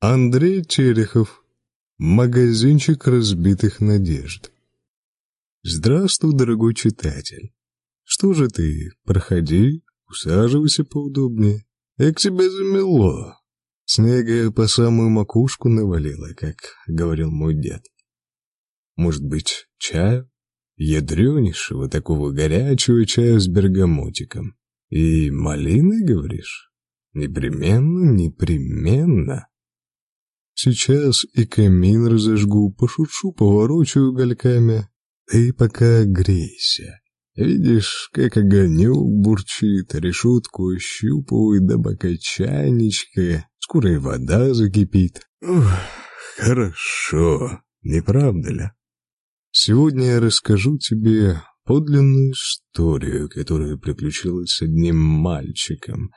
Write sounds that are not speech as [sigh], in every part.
Андрей Терехов. Магазинчик разбитых надежд. Здравствуй, дорогой читатель. Что же ты, проходи, усаживайся поудобнее. Как тебя замело? Снега по самую макушку навалило, как говорил мой дед. Может быть, чаю? Ядренейшего такого горячего чая с бергамотиком. И малины, говоришь? Непременно, непременно. Сейчас и камин разожгу, пошучу, поворочу угольками. Ты пока грейся. Видишь, как огонек бурчит, решетку ощупывает, да бока чайничка, скоро и вода закипит. Ух, хорошо, не правда ли? Сегодня я расскажу тебе подлинную историю, которая приключилась с одним мальчиком.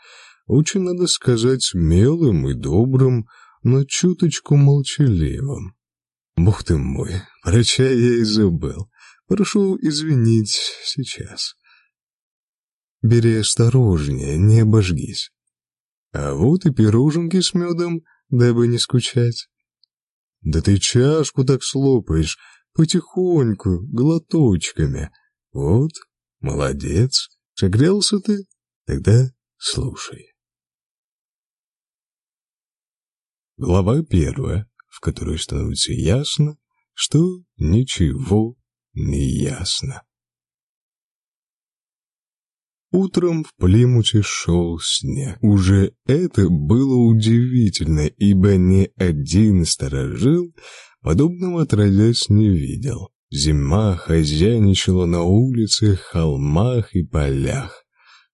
Очень, надо сказать, смелым и добрым, но чуточку молчаливым. Бог ты мой, про я и забыл. Прошу извинить сейчас. Бери осторожнее, не обожгись. А вот и пироженки с медом, дабы не скучать. Да ты чашку так слопаешь, потихоньку, глоточками. Вот, молодец. Согрелся ты? Тогда слушай. Глава первая, в которой становится ясно, что ничего неясно. Утром в Плимуте шел снег. Уже это было удивительно, ибо ни один сторожил подобного отродясь не видел. Зима хозяйничала на улицах, холмах и полях.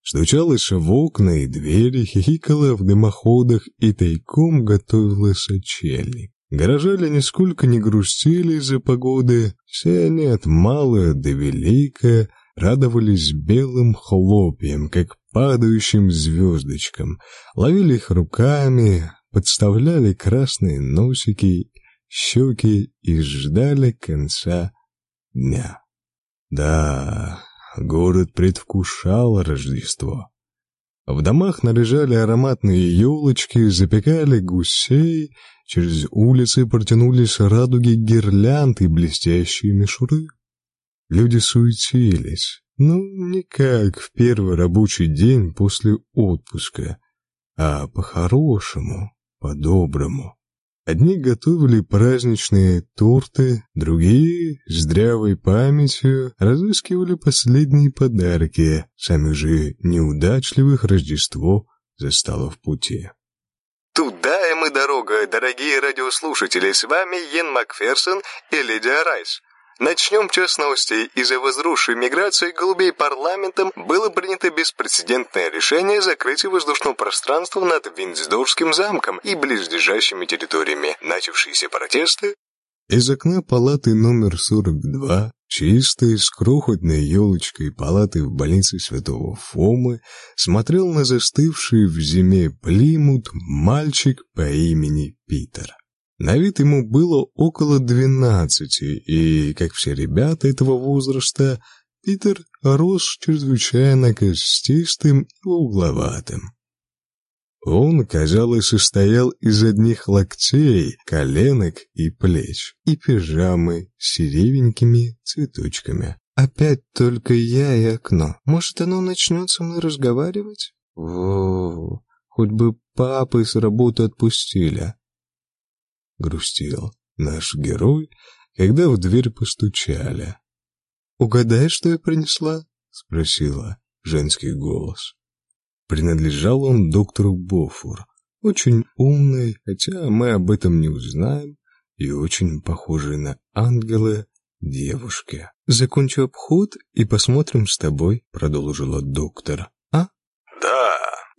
Стучалась в окна и двери, хихикала в дымоходах и тайком готовила сочельник. Горожане нисколько не грустили из-за погоды, все они от малого до велика радовались белым хлопьям, как падающим звездочкам, ловили их руками, подставляли красные носики, щеки и ждали конца дня. Да, город предвкушал Рождество. В домах наряжали ароматные елочки, запекали гусей, через улицы протянулись радуги гирлянд и блестящие мишуры. Люди суетились, ну, не как в первый рабочий день после отпуска, а по-хорошему, по-доброму. Одни готовили праздничные торты, другие, с здравой памятью, разыскивали последние подарки. Сами же неудачливых Рождество застало в пути. Туда и мы дорога, дорогие радиослушатели. С вами Йен Макферсон и Лидия Райс. Начнем час новостей. Из-за возросшей миграции голубей парламентом было принято беспрецедентное решение закрытия воздушного пространства над Виндсдорфским замком и близлежащими территориями. Начавшиеся протесты из окна палаты номер 42, чистой, с крохотной елочкой палаты в больнице Святого Фомы, смотрел на застывший в зиме Плимут мальчик по имени Питер. На вид ему было около двенадцати, и, как все ребята этого возраста, Питер рос чрезвычайно костистым и угловатым. Он, казалось, состоял из одних локтей, коленок и плеч, и пижамы с сиревенькими цветочками. Опять только я и окно. Может, оно начнет со мной разговаривать? Во, хоть бы папы с работы отпустили грустил наш герой, когда в дверь постучали. «Угадай, что я принесла?» — спросила женский голос. Принадлежал он доктору Бофур, очень умный, хотя мы об этом не узнаем, и очень похожий на ангела девушке. «Закончу обход и посмотрим с тобой», — продолжила доктор.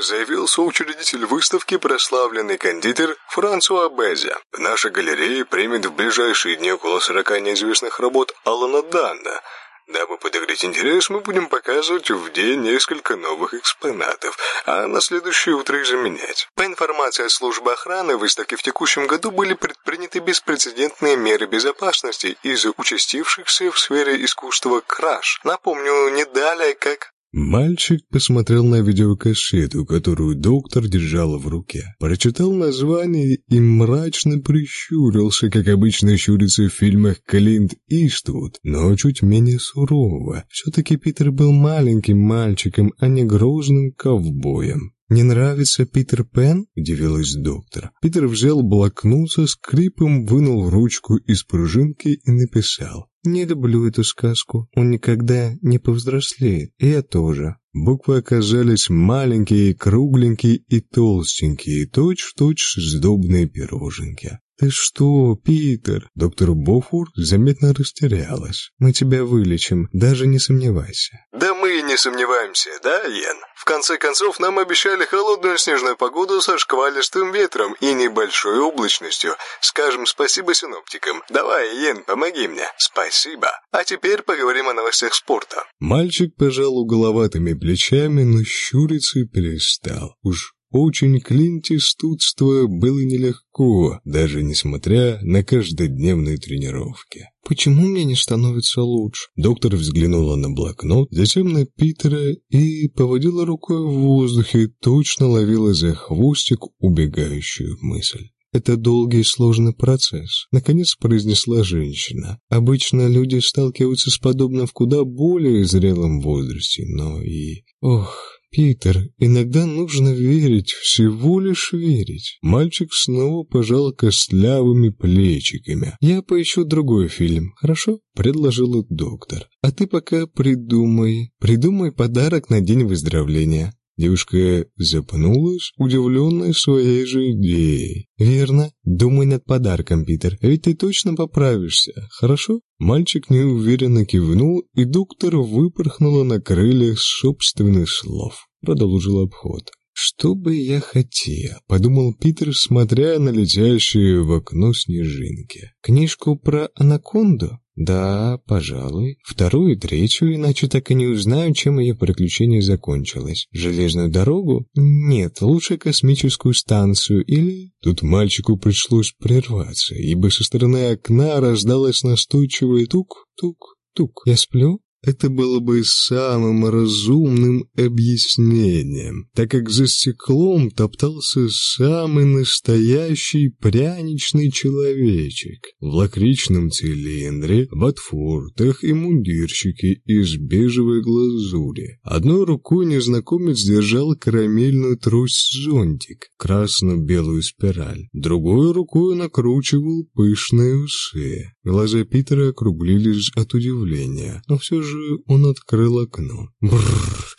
Заявил соучредитель выставки прославленный кондитер Франсуа Безя. Наша галерея примет в ближайшие дни около 40 неизвестных работ Алана Данна. Дабы подогреть интерес, мы будем показывать в день несколько новых экспонатов, а на следующее утро их заменять. По информации от службы охраны, в выставке в текущем году были предприняты беспрецедентные меры безопасности из-за участившихся в сфере искусства краж. Напомню, не далее, как Мальчик посмотрел на видеокассету, которую доктор держал в руке, прочитал название и мрачно прищурился, как обычно щурится в фильмах Клинт Иствуд, но чуть менее сурово. Все-таки Питер был маленьким мальчиком, а не грозным ковбоем. «Не нравится Питер Пен?» – удивилась доктор. Питер взял блокнот со скрипом, вынул ручку из пружинки и написал. «Не люблю эту сказку. Он никогда не повзрослеет. И я тоже». Буквы оказались маленькие, кругленькие и толстенькие, точь-в-точь -точь сдобные пироженки. «Ты что, Питер?» Доктор Бофур заметно растерялась. «Мы тебя вылечим, даже не сомневайся». «Да мы и не сомневаемся, да, Йен? В конце концов, нам обещали холодную снежную погоду со шквалистым ветром и небольшой облачностью. Скажем спасибо синоптикам. Давай, Йен, помоги мне. Спасибо. А теперь поговорим о новостях спорта». Мальчик пожал уголоватыми плечами, но щуриться перестал. Уж очень клинтистутство было нелегко, даже несмотря на каждодневные тренировки. «Почему мне не становится лучше?» Доктор взглянула на блокнот, затем на Питера и поводила рукой в воздухе, точно ловила за хвостик убегающую мысль. «Это долгий и сложный процесс», — наконец произнесла женщина. «Обычно люди сталкиваются с подобным в куда более зрелом возрасте, но и... Ох, «Питер, иногда нужно верить, всего лишь верить». Мальчик снова пожал костлявыми плечиками. «Я поищу другой фильм, хорошо?» — предложил доктор. «А ты пока придумай, придумай подарок на день выздоровления». Девушка запнулась, удивленная своей же идеей. «Верно. Думай над подарком, Питер, ведь ты точно поправишься, хорошо?» Мальчик неуверенно кивнул, и доктор выпорхнула на крыльях собственных слов. Продолжил обход. «Что бы я хотел?» — подумал Питер, смотря на летящие в окно снежинки. «Книжку про анаконду?» Да, пожалуй. Вторую и третью, иначе так и не узнаю, чем ее приключение закончилось. Железную дорогу? Нет, лучше космическую станцию или... Тут мальчику пришлось прерваться, ибо со стороны окна раздалось настойчивое тук-тук-тук. Я сплю? Это было бы самым разумным объяснением, так как за стеклом топтался самый настоящий пряничный человечек в лакричном цилиндре, ботфортах и мундирчике из бежевой глазури. Одной рукой незнакомец держал карамельную трость-зонтик, красно-белую спираль, другой рукой накручивал пышные усы. Глаза Питера округлились от удивления, но все же он открыл окно. Бррр!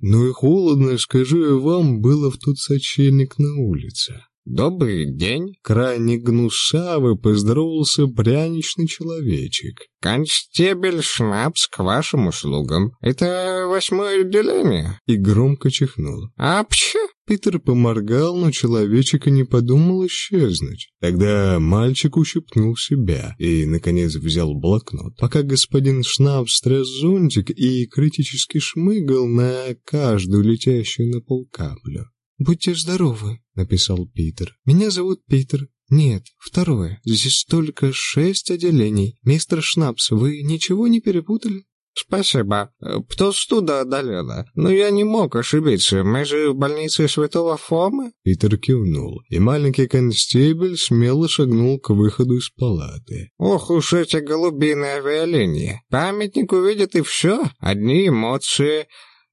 Ну и холодно, скажу я вам, было в тот сочельник на улице. «Добрый день!» — крайне гнусаво поздоровался пряничный человечек. «Констебель Шнапс к вашим услугам. Это восьмое отделение?» И громко чихнул. «Апча!» Питер поморгал, но человечек и не подумал исчезнуть. Тогда мальчик ущипнул себя и, наконец, взял блокнот. Пока господин Шнапс тряс зонтик и критически шмыгал на каждую летящую на пол каплю. «Будьте здоровы», — написал Питер. «Меня зовут Питер. Нет, второе. Здесь только шесть отделений. Мистер Шнапс, вы ничего не перепутали?» «Спасибо. Птостуда одолела. Но я не мог ошибиться. Мы же в больнице Святого Фомы?» Питер кивнул, и маленький констебель смело шагнул к выходу из палаты. «Ох уж эти голубиные авиалинии. Памятник увидит и все. Одни эмоции.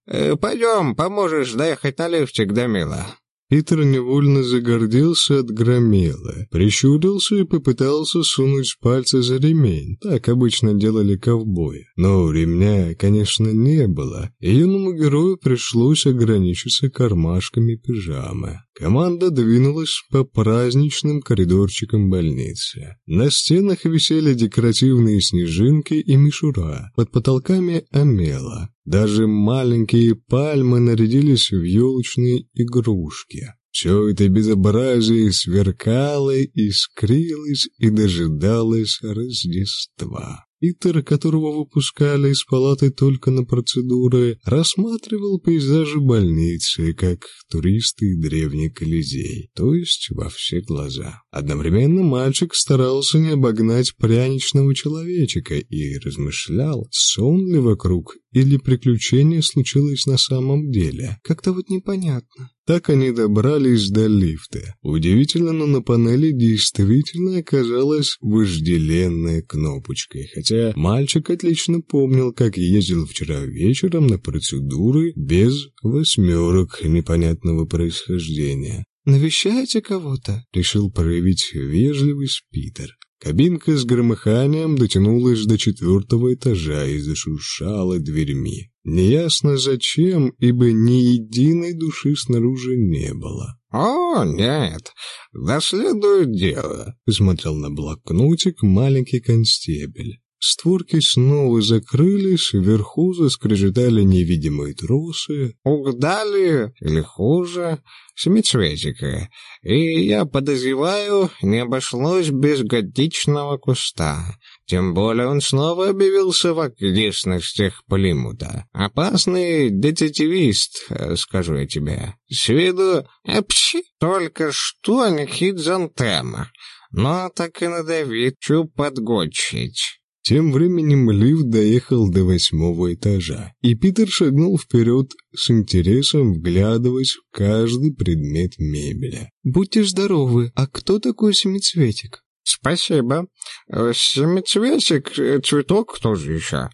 Э, пойдем, поможешь доехать на лифте к Дамила». Питер невольно загордился от громела, прищурился и попытался сунуть пальцы за ремень. Так обычно делали ковбои. Но ремня, конечно, не было, и юному герою пришлось ограничиться кармашками пижамы. Команда двинулась по праздничным коридорчикам больницы. На стенах висели декоративные снежинки и мишура, под потолками омела. Даже маленькие пальмы нарядились в елочные игрушки. Все это безобразие сверкало, искрилось и дожидалось Рождества. Итер, которого выпускали из палаты только на процедуры, рассматривал пейзажи больницы, как туристы и древний Колизей, то есть во все глаза. Одновременно мальчик старался не обогнать пряничного человечика и размышлял, сон ли вокруг или приключение случилось на самом деле. Как-то вот непонятно. Так они добрались до лифта. Удивительно, но на панели действительно оказалась вожделенная кнопочка. Хотя мальчик отлично помнил, как ездил вчера вечером на процедуры без восьмерок непонятного происхождения. «Навещаете кого-то?» — решил проявить вежливость Питер. Кабинка с громыханием дотянулась до четвертого этажа и зашуршала дверьми. Неясно зачем, ибо ни единой души снаружи не было. «О, нет, доследует дело», — посмотрел на блокнотик маленький констебель. Створки снова закрылись, вверху заскрежетали невидимые тросы. «Угадали, или хуже, семицветика, и, я подозреваю, не обошлось без годичного куста. Тем более он снова объявился в окрестностях Плимута. Опасный детективист, скажу я тебе. С виду, апчи, только что не хидзантема, но так и надавит подгочить». Тем временем лифт доехал до восьмого этажа, и Питер шагнул вперед с интересом, вглядываясь в каждый предмет мебели. «Будьте здоровы, а кто такой семицветик?» «Спасибо. Семицветик — цветок тоже еще.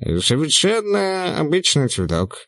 Совершенно обычный цветок.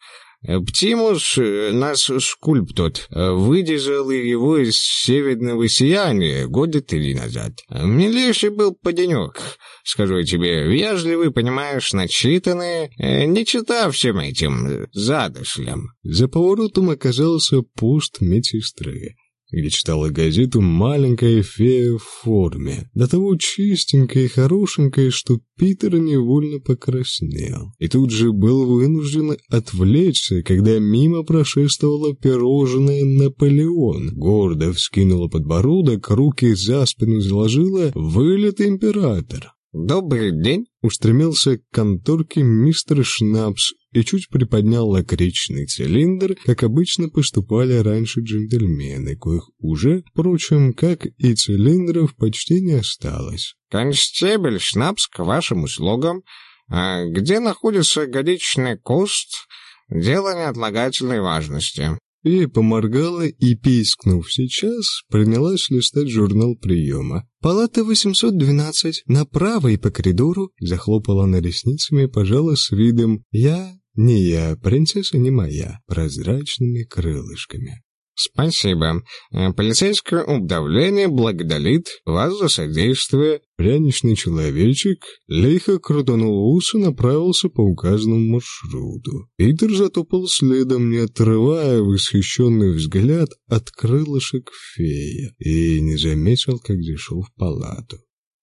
Птимус, наш скульптот, выдержал его из северного сияния года три назад. Милейший был поденек, скажу тебе, вежливый, понимаешь, начитанный, не читав всем этим задышлям. За поворотом оказался пост медсестры где читала газету маленькая фея в форме, до того чистенькая и хорошенькая, что Питер невольно покраснел. И тут же был вынужден отвлечься, когда мимо прошествовала пирожное «Наполеон». Гордо вскинула подбородок, руки за спину заложила «Вылет император». «Добрый день!» Устремился к конторке мистер Шнапс и чуть приподнял лакричный цилиндр, как обычно поступали раньше джентльмены, коих уже, впрочем, как и цилиндров, почти не осталось. «Констебель Шнапс к вашим услугам. А где находится годичный куст? Дело неотлагательной важности». И поморгала и, пискнув сейчас, принялась листать журнал приема. «Палата 812, направо и по коридору», захлопала она ресницами, пожала с видом «Я не я, принцесса не моя», прозрачными крылышками. «Спасибо. Э, полицейское управление благодарит вас за содействие». Пряничный человечек лихо крутанул ус и направился по указанному маршруту. Питер затопал следом, не отрывая восхищенный взгляд от крылышек фея, и не заметил, как зашел в палату.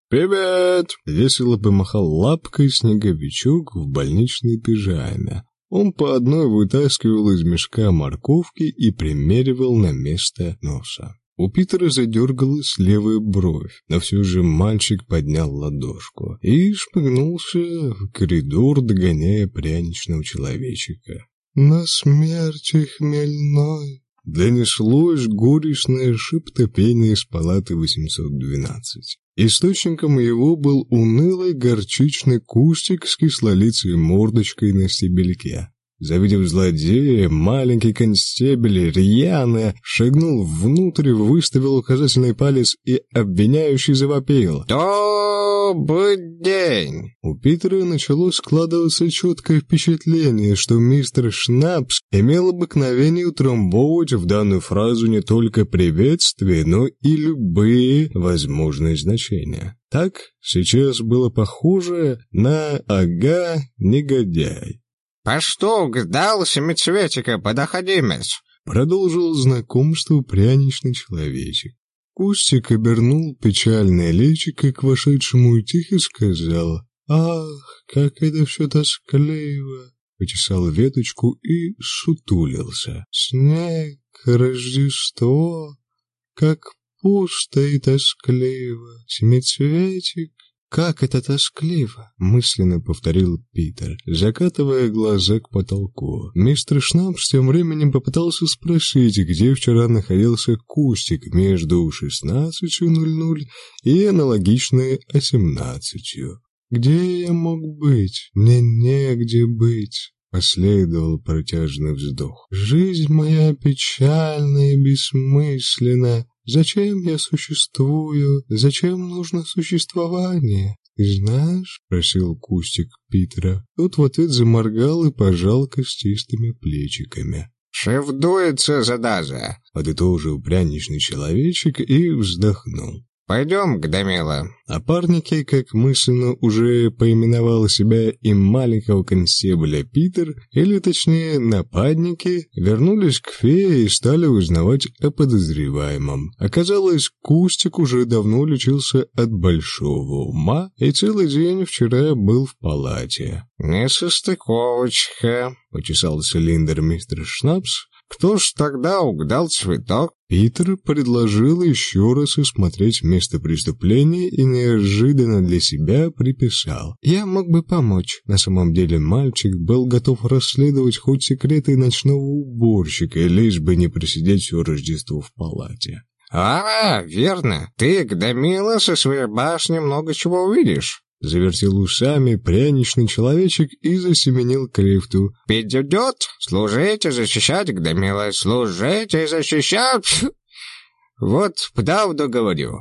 «Привет!» — весело помахал лапкой снеговичок в больничной пижаме, он по одной вытаскивал из мешка морковки и примеривал на место носа. У Питера задергалась левая бровь, но все же мальчик поднял ладошку и шпыгнулся в коридор, догоняя пряничного человечика. «На смерти хмельной!» Донеслось горестное шептопение из палаты 812. Источником его был унылый горчичный кустик с кислолицей мордочкой на стебельке. Завидев злодея, маленький констебель рьяно шагнул внутрь, выставил указательный палец и обвиняющий завопил. «Добрый день!» У Питера начало складываться четкое впечатление, что мистер Шнапс имел обыкновение утрамбовывать в данную фразу не только приветствие, но и любые возможные значения. Так сейчас было похоже на «ага, негодяй». «По что угадал семицветика, подоходимец?» Продолжил знакомство пряничный человечек. Кустик обернул печальное личико к вошедшему и тихо сказал «Ах, как это все тоскливо!» Почесал веточку и сутулился. «Снег, Рождество, как пусто и тоскливо, семицветик. «Как это тоскливо!» — мысленно повторил Питер, закатывая глаза к потолку. Мистер Шнапс тем временем попытался спросить, где вчера находился кустик между 16.00 и аналогичной 18. «Где я мог быть? Мне негде быть!» Последовал протяжный вздох. «Жизнь моя печальна и бессмысленна. Зачем я существую? Зачем нужно существование? Ты знаешь?» — просил Кустик Питера. Тот в ответ заморгал и пожал костистыми плечиками. «Шеф дуется, задаза!» — подытожил пряничный человечек и вздохнул. «Пойдем к Дамила». Опарники, как мысленно уже поименовал себя и маленького констебля Питер, или точнее нападники, вернулись к фее и стали узнавать о подозреваемом. Оказалось, Кустик уже давно лечился от большого ума и целый день вчера был в палате. «Несостыковочка», — почесал цилиндр мистер Шнапс, кто ж тогда угадал цветок? Питер предложил еще раз осмотреть место преступления и неожиданно для себя приписал. «Я мог бы помочь». На самом деле мальчик был готов расследовать хоть секреты ночного уборщика, лишь бы не просидеть все Рождество в палате. «А, верно. Ты, Гдамила, со своей башни много чего увидишь». Завертел ушами пряничный человечек и засеменил к лифту. «Идет! Служите, защищать, Гдамила, служите, защищать!» «Вот правду говорю».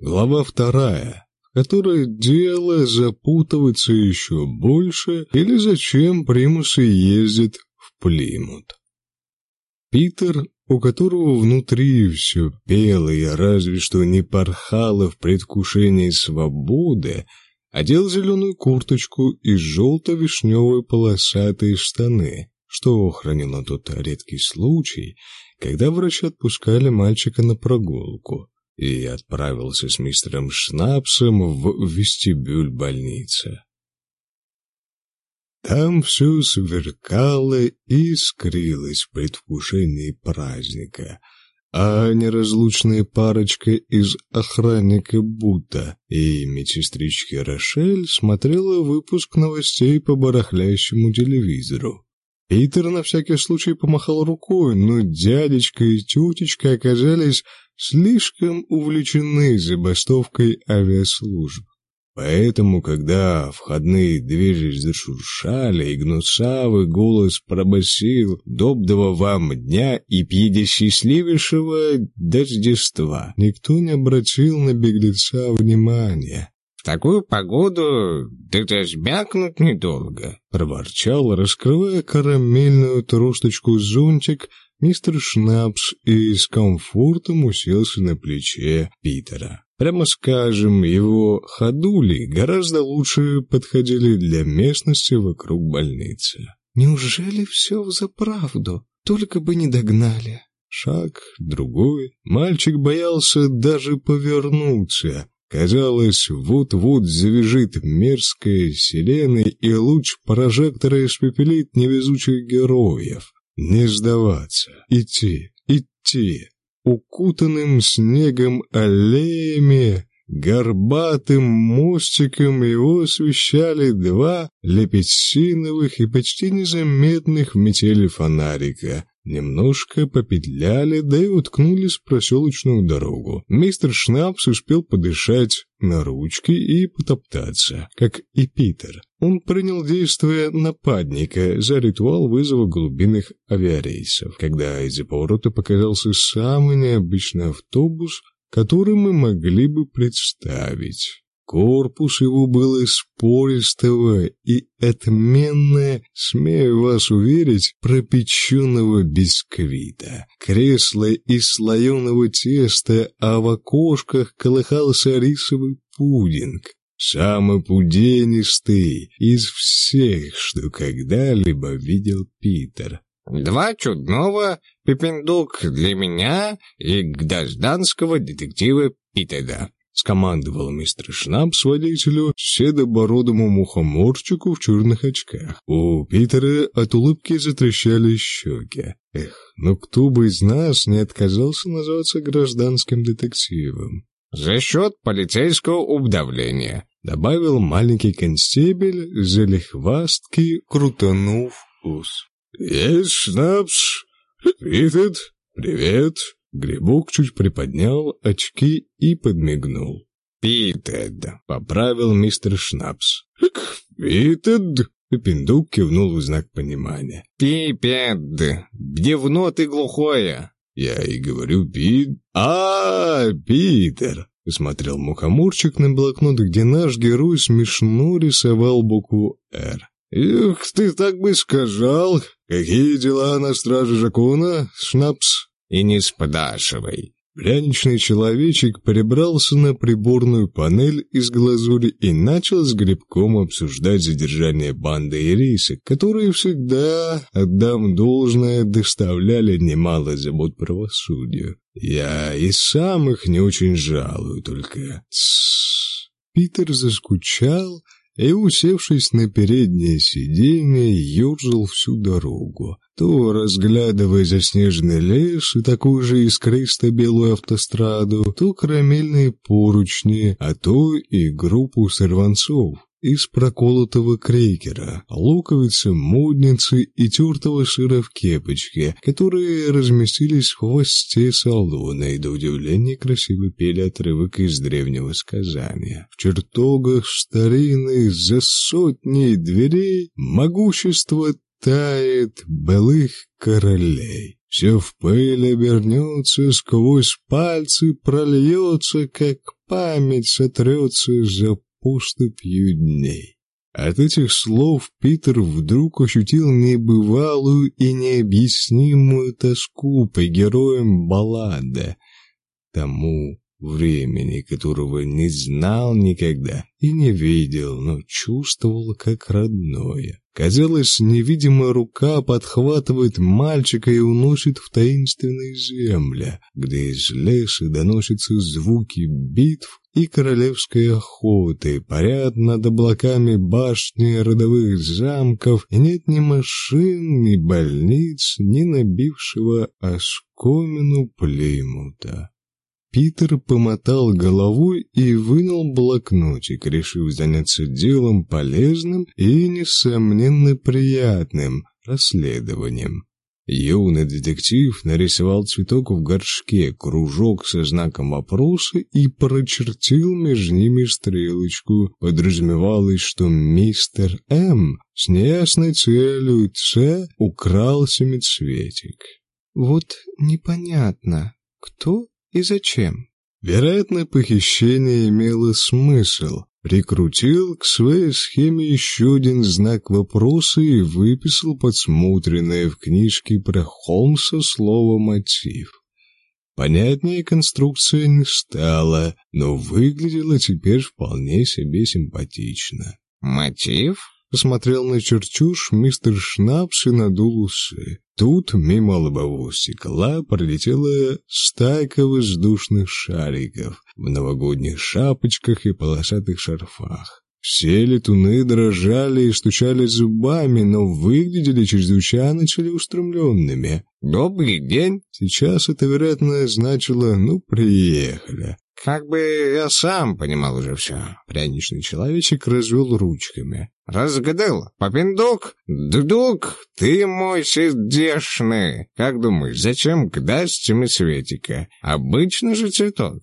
Глава вторая, в которой дело запутывается еще больше, или зачем примусы ездят в Плимут. Питер, у которого внутри все пело и разве что не порхало в предвкушении свободы, одел зеленую курточку и желто-вишневые полосатые штаны, что хранило тот редкий случай, когда врачи отпускали мальчика на прогулку, и отправился с мистером Шнапсом в вестибюль больницы. Там все сверкало и искрилось в предвкушении праздника — а неразлучная парочка из охранника Бута и медсестрички Рошель смотрела выпуск новостей по барахляющему телевизору. Питер на всякий случай помахал рукой, но дядечка и тетечка оказались слишком увлечены забастовкой авиаслужб. Поэтому, когда входные двери зашуршали, и гнусавый голос пробасил «Доброго вам дня и пьеде счастливейшего Дождества», никто не обратил на беглеца внимания. «В такую погоду ты-то сбякнуть недолго», — проворчал, раскрывая карамельную тросточку зонтик мистер Шнапс и с комфортом уселся на плече Питера. Прямо скажем, его ходули гораздо лучше подходили для местности вокруг больницы. Неужели все взаправду? Только бы не догнали. Шаг, другой. Мальчик боялся даже повернуться. Казалось, вот-вот завяжет мерзкая сирена, и луч прожектора испепелит невезучих героев. Не сдаваться, идти, идти укутанным снегом аллеями, горбатым мостиком его освещали два лепетсиновых и почти незаметных в метели фонарика. Немножко попетляли, да и уткнулись в проселочную дорогу. Мистер Шнапс успел подышать на ручки и потоптаться, как и Питер. Он принял действие нападника за ритуал вызова глубинных авиарейсов, когда из-за поворота показался самый необычный автобус, который мы могли бы представить. Корпус его был из пористого и отменное, смею вас уверить, пропеченного бисквита. Кресло из слоеного теста, а в окошках колыхался рисовый пудинг. Самый пуденистый из всех, что когда-либо видел Питер. «Два чудного пепендук для меня и гражданского детектива Питера», — скомандовал мистер Шнапс водителю, седобородому мухоморчику в черных очках. У Питера от улыбки затрещали щеки. Эх, но кто бы из нас не отказался назваться гражданским детективом? «За счет полицейского обдавления», — добавил маленький констебель, залихвастки, крутанув ус. «Есть шнапс? Витед? Привет!» Грибок чуть приподнял очки и подмигнул. «Питед», — поправил мистер Шнапс. «Питед?» — Пепендук кивнул в знак понимания. «Пипед, дневно ты глухое!» «Я и говорю, Пит...» а, -а, -а Питер!» — смотрел мухоморчик на блокнот, где наш герой смешно рисовал букву «Р». «Эх, ты так бы сказал! Какие дела на страже закона, Шнапс?» И не спрашивай». Пряничный человечек прибрался на приборную панель из глазури и начал с грибком обсуждать задержание банды и рейсы, которые всегда, отдам должное, доставляли немало забот правосудию. Я и сам их не очень жалую, только... Тссс. Питер заскучал и, усевшись на переднее сиденье, ежил всю дорогу то разглядывая заснеженный лес и такую же искристо-белую автостраду, то карамельные поручни, а то и группу сорванцов из проколотого крекера, луковицы, мудницы и тертого сыра в кепочке, которые разместились в хвосте салона и до удивления красиво пели отрывок из древнего сказания. В чертогах старинных за сотни дверей могущество тает былых королей. Все в пыль обернется, сквозь пальцы прольется, как память сотрется за поступью дней. От этих слов Питер вдруг ощутил небывалую и необъяснимую тоску по героям баллады, тому времени, которого не знал никогда и не видел, но чувствовал как родное. Казалось, невидимая рука подхватывает мальчика и уносит в таинственные земли, где из леса доносятся звуки битв и королевской охоты, парят над облаками башни родовых замков, и нет ни машин, ни больниц, ни набившего оскомину Плеймута. Питер помотал головой и вынул блокнотик, решив заняться делом полезным и, несомненно, приятным – расследованием. Юный детектив нарисовал цветок в горшке, кружок со знаком вопроса и прочертил между ними стрелочку. Подразумевалось, что мистер М с неясной целью Ц украл семицветик. «Вот непонятно, кто и зачем? Вероятно, похищение имело смысл. Прикрутил к своей схеме еще один знак вопроса и выписал подсмотренное в книжке про Холмса слово «мотив». Понятнее конструкция не стала, но выглядела теперь вполне себе симпатично. «Мотив?» Посмотрел на черчуш мистер Шнапс и надул усы. Тут мимо лобового стекла пролетела стайка воздушных шариков в новогодних шапочках и полосатых шарфах. Все летуны дрожали и стучали зубами, но выглядели чрезвычайно целеустремленными. «Добрый день!» Сейчас это, вероятно, значило «ну, приехали». Как бы я сам понимал уже все. Пряничный человечек развел ручками. Разгадал, попиндук? Дудук, ты мой сердешный. Как думаешь, зачем кдасть семисветика? Обычный же цветок.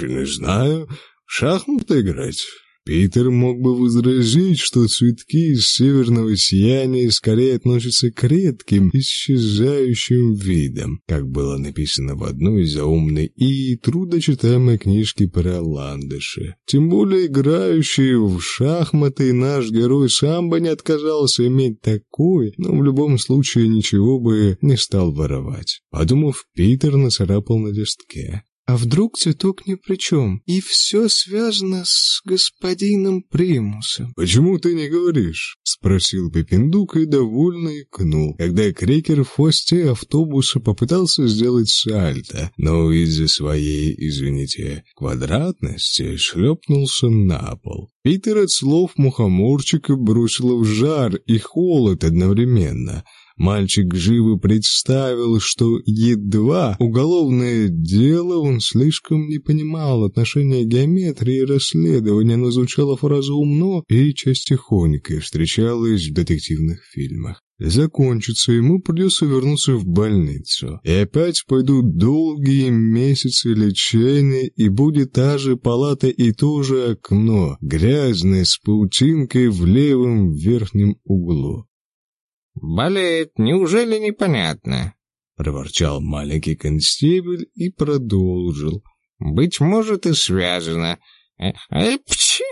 Не знаю. Шахматы играть. Питер мог бы возразить, что цветки из северного сияния скорее относятся к редким, исчезающим видам, как было написано в одной заумной и трудочитаемой книжке про ландыши. Тем более играющий в шахматы наш герой сам бы не отказался иметь такой, но в любом случае ничего бы не стал воровать. Подумав, Питер нацарапал на листке. А вдруг цветок ни при чем, и все связано с господином Примусом? «Почему ты не говоришь?» — спросил Пепендук и довольно икнул, когда крекер в хвосте автобуса попытался сделать сальто, но из-за своей, извините, квадратности шлепнулся на пол. Питер от слов мухоморчика бросило в жар и холод одновременно — Мальчик живо представил, что едва уголовное дело он слишком не понимал отношения геометрии и расследования, но звучала фраза умно и частихонько встречалась в детективных фильмах. Закончится, ему придется вернуться в больницу. И опять пойдут долгие месяцы лечения, и будет та же палата и то же окно, грязное, с паутинкой в левом верхнем углу. «Болеет, неужели непонятно?» — проворчал маленький констебль и продолжил. «Быть может, и связано. Э, э, пчи!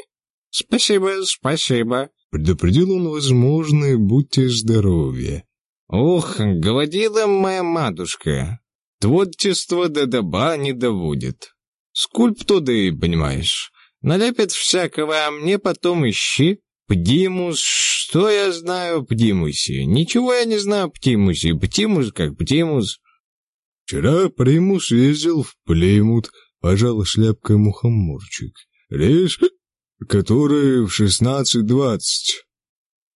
Спасибо, спасибо!» Предупредил он возможное «будьте здоровы». «Ох, говорила моя матушка, творчество до доба не доводит. Скульптуды, понимаешь, налепят всякого, а мне потом ищи. Птимус, что я знаю о Птимусе? Ничего я не знаю о Птимусе. Птимус как Птимус». «Вчера Примус ездил в Плеймут», — пожал шляпкой мухоморчик. «Рейс который в шестнадцать двадцать.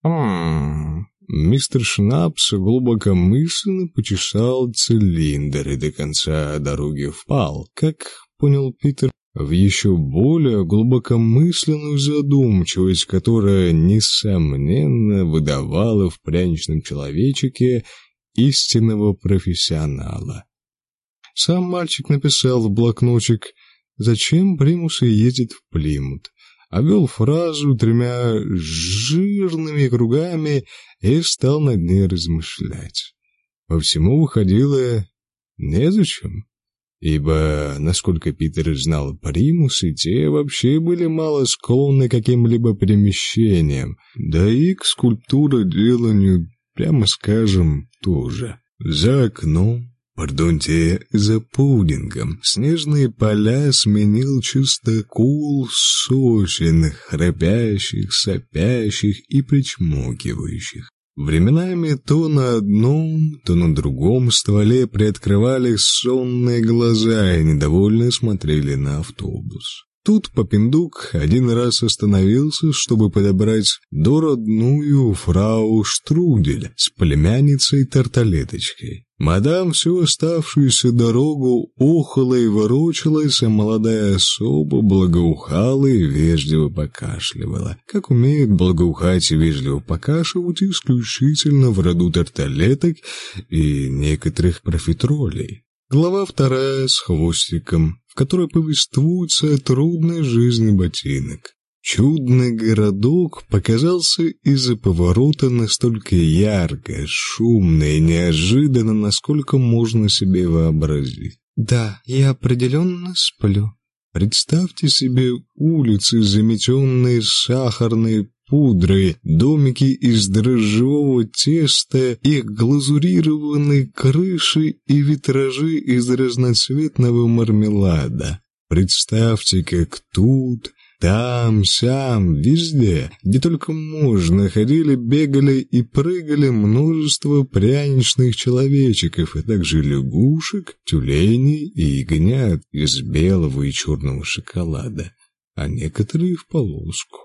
Хм. Мистер Шнапс глубокомысленно почесал цилиндр и до конца дороги впал, как понял Питер, в еще более глубокомысленную задумчивость, которая, несомненно, выдавала в пряничном человечике истинного профессионала. Сам мальчик написал в блокнотик «Зачем примусы ездят в Плимут?» обвел фразу тремя жирными кругами и стал над ней размышлять. По всему выходило незачем, ибо, насколько Питер знал примусы, те вообще были мало склонны к каким-либо перемещениям, да и к скульптуре деланию, прямо скажем, тоже. За окном Пардоньте, за пудингом снежные поля сменил чистокол сосен, храпящих, сопящих и причмокивающих. Временами то на одном, то на другом стволе приоткрывались сонные глаза и недовольно смотрели на автобус. Тут Попиндук один раз остановился, чтобы подобрать дородную фрау Штрудель с племянницей-тарталеточкой. Мадам всю оставшуюся дорогу охала и ворочалась, а молодая особа благоухала и вежливо покашливала, как умеют благоухать и вежливо покашивать исключительно в роду тарталеток и некоторых профитролей. Глава вторая с хвостиком, в которой повествуется о трудной жизни ботинок. Чудный городок показался из-за поворота настолько ярко, шумно и неожиданно, насколько можно себе вообразить. «Да, я определенно сплю». Представьте себе улицы, заметенные сахарной пудрой, домики из дрожжевого теста, их глазурированные крыши и витражи из разноцветного мармелада. Представьте, как тут там, сям, везде, где только можно, ходили, бегали и прыгали множество пряничных человечиков, а также лягушек, тюленей и ягнят из белого и черного шоколада, а некоторые в полоску.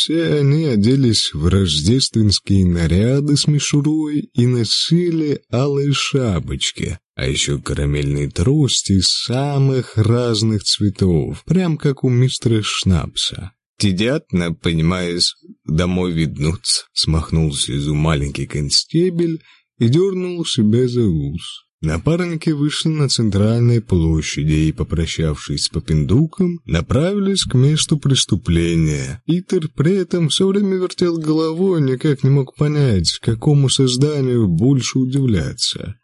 Все они оделись в рождественские наряды с мишурой и носили алые шапочки, а еще карамельные трости самых разных цветов, прям как у мистера Шнапса. «Тедятно, понимаешь, домой виднуться», — смахнул слезу маленький констебель и дернул себя за ус. Напарники вышли на центральной площади и, попрощавшись с Попиндуком, направились к месту преступления. Итер при этом все время вертел головой, никак не мог понять, какому созданию больше удивляться.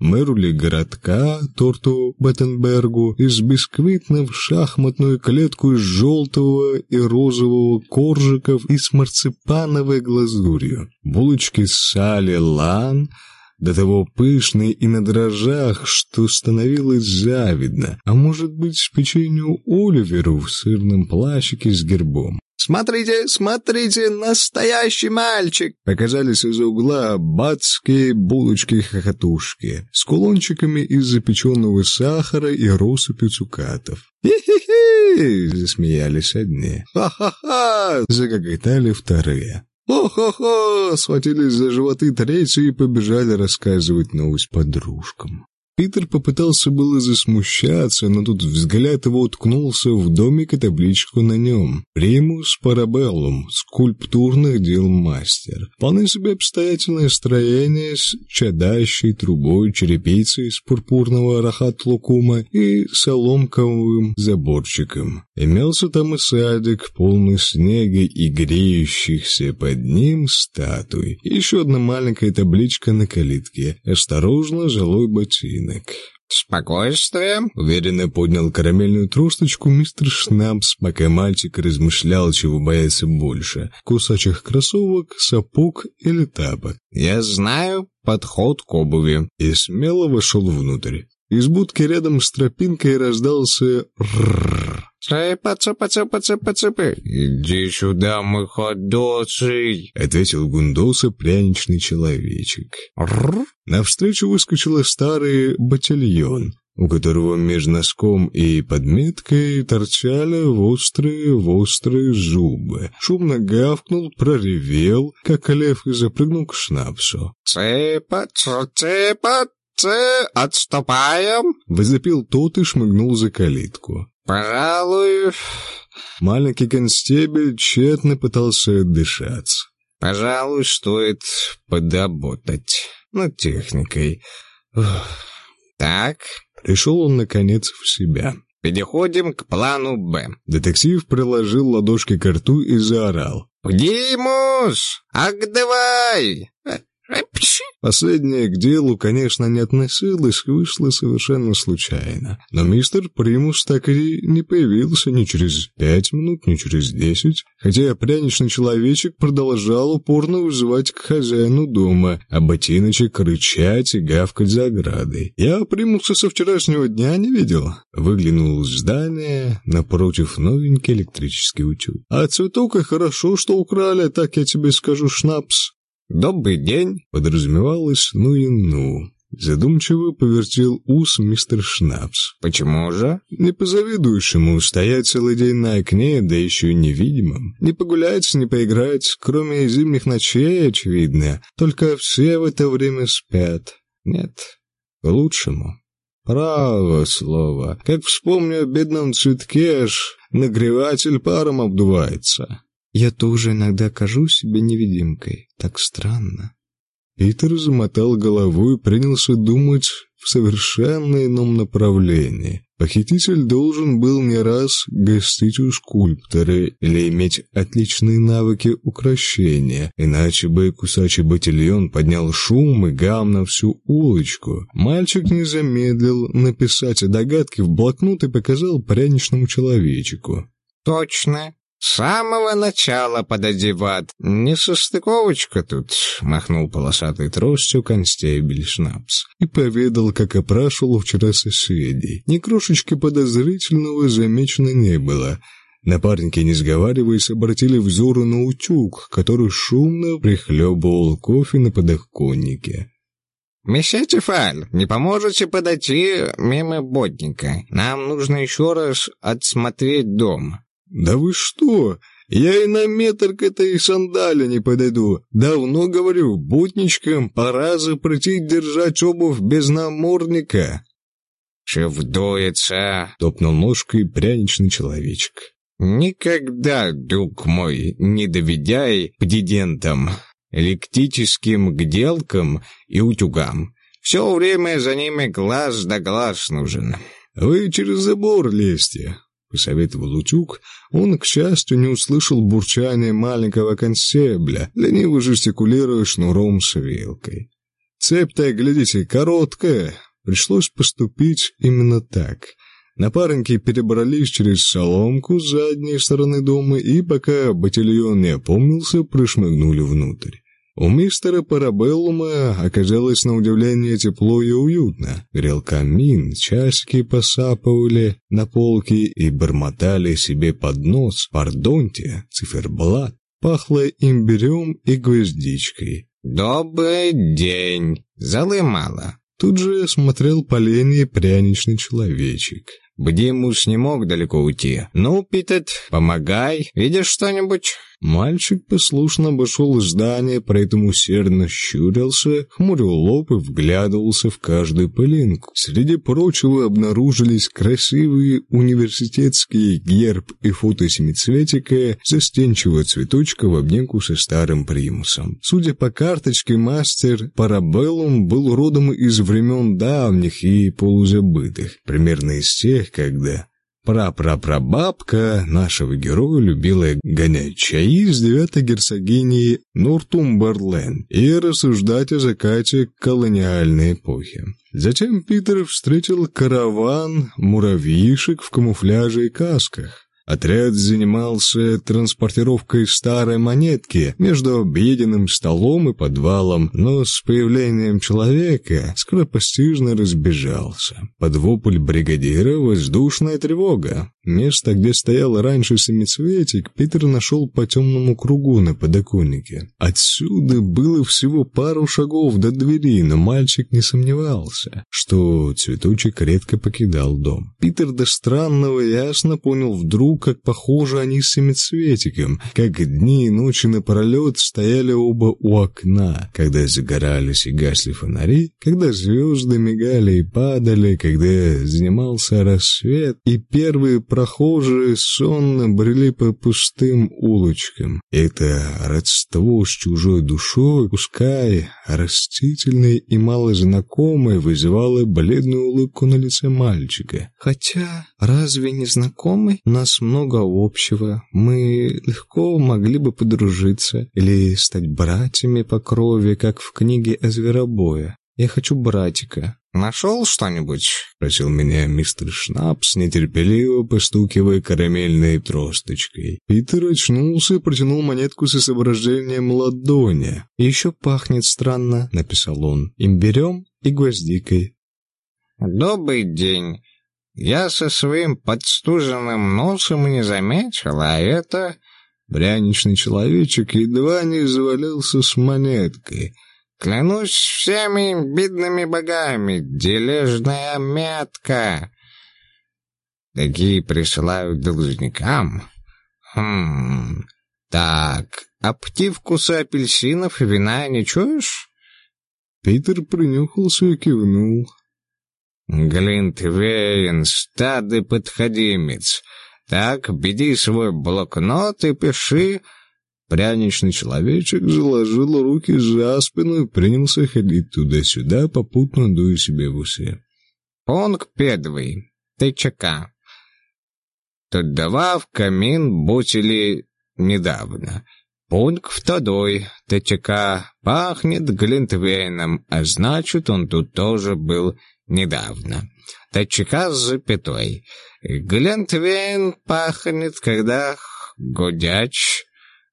Мэру ли городка, торту Беттенбергу, из бисквитов шахматную клетку из желтого и розового коржиков и с марципановой глазурью, булочки с сали лан — до того пышный и на дрожжах, что становилось завидно, а может быть, печенью Оливеру в сырном плащике с гербом. «Смотрите, смотрите, настоящий мальчик!» Показались из угла бацкие булочки-хохотушки с кулончиками из запеченного сахара и россыпью цукатов. «Хи-хи-хи!» — засмеялись одни. «Ха-ха-ха!» — загоготали вторые. «Хо-хо-хо!» Схватились за животы третьи и побежали рассказывать новость подружкам. Питер попытался было засмущаться, но тут взгляд его уткнулся в домик и табличку на нем. «Примус Парабеллум, скульптурных дел мастер». Вполне себе обстоятельное строение с чадащей трубой, черепицей из пурпурного рахат-лукума и соломковым заборчиком. Имелся там и садик, полный снега и греющихся под ним статуй. Еще одна маленькая табличка на калитке. «Осторожно, жилой ботинок» рынок. «Спокойствие!» — уверенно поднял карамельную тросточку мистер Шнапс, пока мальчик размышлял, чего бояться больше — кусачих кроссовок, сапог или тапок. «Я знаю подход к обуви». И смело вошел внутрь. Из будки рядом с тропинкой раздался «ррррр». «Цыпа, цыпа, цыпа, цыпа! Иди сюда, мой ходосый!» — ответил Гундоса пряничный человечек. «Рррр!» Навстречу выскочил старый батальон, у которого между носком и подметкой торчали острые-острые зубы. Шумно гавкнул, проревел, как лев, и запрыгнул к шнапсу. «Цыпа, цыпа, цы, отступаем!» — возопил тот и шмыгнул за калитку. «Пожалуй...» Маленький констебель тщетно пытался отдышаться. «Пожалуй, стоит подработать над техникой. Так...» Пришел он, наконец, в себя. «Переходим к плану «Б». Детектив приложил ладошки к рту и заорал. «Димус! Ах, давай! Последнее к делу, конечно, не относилось, вышло совершенно случайно. Но мистер Примус так и не появился ни через пять минут, ни через десять, хотя пряничный человечек продолжал упорно вызывать к хозяину дома, а ботиночек рычать и гавкать за оградой. Я Примуса со вчерашнего дня не видел. Выглянул из здания, напротив новенький электрический утюг. А цветок и хорошо, что украли, так я тебе скажу, шнапс. «Добрый день!» подразумевалось «ну и ну». Задумчиво повертел ус мистер Шнапс. «Почему же?» «Не позавидуешь ему стоять целый день на окне, да еще и невидимым. Не погулять, не поиграть, кроме зимних ночей, очевидно. Только все в это время спят. Нет, к лучшему». Право слово. Как вспомню о бедном цветке, аж нагреватель паром обдувается. Я тоже иногда кажусь себе невидимкой. Так странно. Питер замотал головой и принялся думать в совершенно ином направлении. Похититель должен был не раз гостить у скульптора или иметь отличные навыки украшения, иначе бы кусачий батальон поднял шум и гам на всю улочку. Мальчик не замедлил написать догадки в блокнот и показал пряничному человечику. «Точно. С самого начала пододеват. Не состыковочка тут, махнул полосатой тростью констебель Шнапс. И поведал, как опрашивал вчера соседей. Ни крошечки подозрительного замечено не было. Напарники, не сговариваясь, обратили взоры на утюг, который шумно прихлебывал кофе на подоконнике. «Месье Тефаль, не поможете подойти мимо ботника? Нам нужно еще раз отсмотреть дом». «Да вы что? Я и на метр к этой сандали не подойду. Давно говорю, бутничкам пора запретить держать обувь без намордника». «Чевдуется!» — топнул ножкой пряничный человечек. «Никогда, друг мой, не доведяй пдидентам, электрическим гделкам и утюгам. Все время за ними глаз да глаз нужен». «Вы через забор лезьте», посоветовал утюг, он, к счастью, не услышал бурчания маленького консебля, лениво жестикулируя шнуром с вилкой. Цепь-то, глядите, короткая. Пришлось поступить именно так. Напарники перебрались через соломку с задней стороны дома и, пока батальон не опомнился, прошмыгнули внутрь. У мистера Парабеллума оказалось на удивление тепло и уютно. Грел камин, часики посапывали на полке и бормотали себе под нос «Пардоньте, циферблат». Пахло имбирем и гвоздичкой. «Добрый день! Золы мало!» Тут же смотрел поленье пряничный человечек. Бдимус не мог далеко уйти. «Ну, Питет, помогай. Видишь что-нибудь?» Мальчик послушно обошел здание, при этом усердно щурился, хмурил лоб и вглядывался в каждую пылинку. Среди прочего обнаружились красивые университетские герб и фото семицветика, застенчивого цветочка в обнимку со старым примусом. Судя по карточке, мастер Парабеллум был родом из времен давних и полузабытых, примерно из тех, когда Прапрапрабабка нашего героя любила гонять чаи с девятой герцогиней Нортумберленд и рассуждать о закате колониальной эпохи. Затем Питер встретил караван муравьишек в камуфляже и касках. Отряд занимался транспортировкой старой монетки между обеденным столом и подвалом, но с появлением человека скоропостижно разбежался. Под вопль бригадира воздушная тревога. Место, где стоял раньше семицветик, Питер нашел по темному кругу на подоконнике. Отсюда было всего пару шагов до двери, но мальчик не сомневался, что цветочек редко покидал дом. Питер до странного ясно понял вдруг, как похожи они с семицветиком, как дни и ночи напролет стояли оба у окна, когда загорались и гасли фонари, когда звезды мигали и падали, когда занимался рассвет, и первые прохожие сонно брели по пустым улочкам. Это родство с чужой душой, пускай растительной и малознакомой, вызывало бледную улыбку на лице мальчика. Хотя, разве не знакомый? У нас много общего. Мы легко могли бы подружиться или стать братьями по крови, как в книге о зверобое. Я хочу братика. «Нашел что-нибудь?» — спросил меня мистер Шнапс, нетерпеливо постукивая карамельной тросточкой. Питер очнулся и протянул монетку с изображением ладони. «Еще пахнет странно», — написал он, — «имбирем и гвоздикой». «Добрый день. Я со своим подстуженным носом не заметил, а это...» Пряничный человечек едва не завалился с монеткой — Клянусь всеми бедными богами, дележная метка. Такие присылают должникам. Хм, так, а птивкуса апельсинов и вина не чуешь? Питер принюхался и кивнул. Глинтвейн, стады подходимец. Так, беди свой блокнот и пиши Пряничный человечек заложил руки за спину и принялся ходить туда-сюда, попутно дуя себе в усе. «Пункт первый. Тут два в камин бутили недавно. Пункт второй. ТЧК пахнет глинтвейном, а значит, он тут тоже был недавно. ТЧК с запятой. Глинтвейн пахнет, когда годяч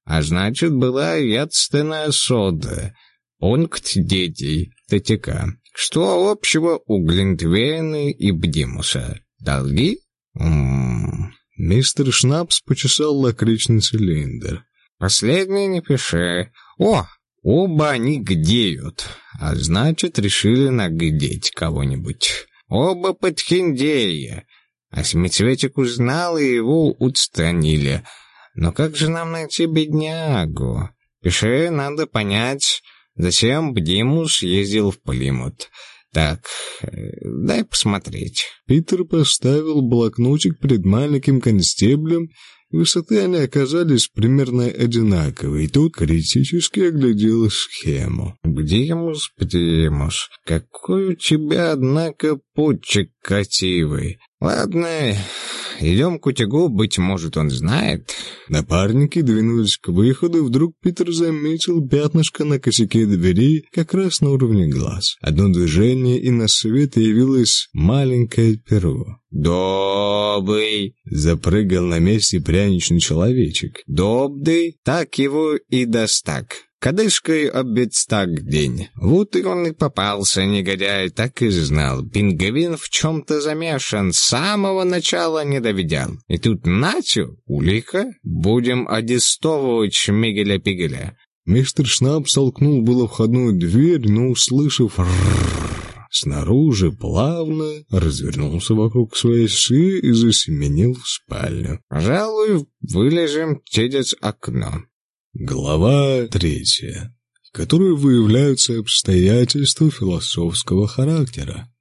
а значит, была ядственная сода. Пункт детей, ТТК. Что общего у Глинтвейна и Бдимуса? Долги? М-м-м. Мистер Шнапс почесал лакричный цилиндр. Последнее не пиши. О, оба они гдеют, а значит, решили нагдеть кого-нибудь. Оба подхиндея. А семицветик узнал и его устранили — но как же нам найти беднягу? Пиши, надо понять, зачем Бдимус ездил в Плимут. Так, э, дай посмотреть. Питер поставил блокнотик перед маленьким констеблем, высоты они оказались примерно одинаковые, и тут критически оглядел схему. «Бдимус, Бдимус, какой у тебя, однако, путчик красивый. Ладно, идем к утягу, быть может, он знает». Напарники двинулись к выходу, вдруг Питер заметил пятнышко на косяке двери как раз на уровне глаз. Одно движение, и на свет явилось маленькое перо. «Добрый!» — запрыгал на месте пряничный человечек. «Добрый, так его и достак». Кадышкой обедстак день. Вот и он и попался, негодяй, так и знал. Пингвин в чем-то замешан, с самого начала не доведял. И тут Натю, улика, будем одестовывать Шмигеля-Пигеля. Мистер Шнап столкнул было входную дверь, но, услышав снаружи, плавно развернулся вокруг своей шеи и засеменил в спальню. «Пожалуй, вылежим через окно». Глава третья, в которой выявляются обстоятельства философского характера.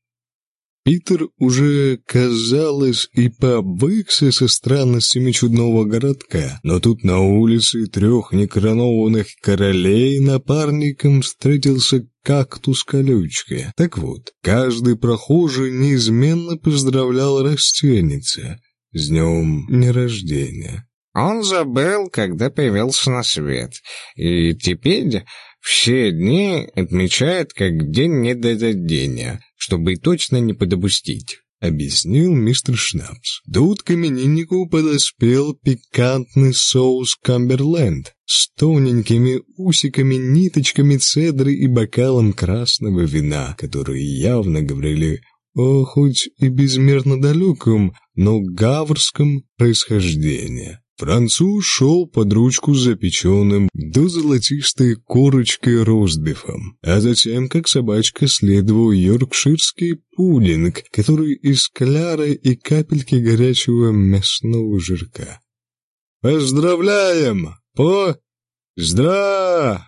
Питер уже, казалось, и пообвыкся со странностями чудного городка, но тут на улице трех некоронованных королей напарником встретился кактус колючка. Так вот, каждый прохожий неизменно поздравлял растеница с днем нерождения. Он забыл, когда появился на свет, и теперь все дни отмечает как день недододения, чтобы точно не подопустить. — объяснил мистер Шнапс. Тут к имениннику подоспел пикантный соус Камберленд с тоненькими усиками, ниточками цедры и бокалом красного вина, которые явно говорили о хоть и безмерно далеком, но гаврском происхождении. Француз шел под ручку с запеченным до золотистой корочкой ростбифом, а затем, как собачка, следовал йоркширский пудинг, который из кляры и капельки горячего мясного жирка. «Поздравляем! По... Здравляем!»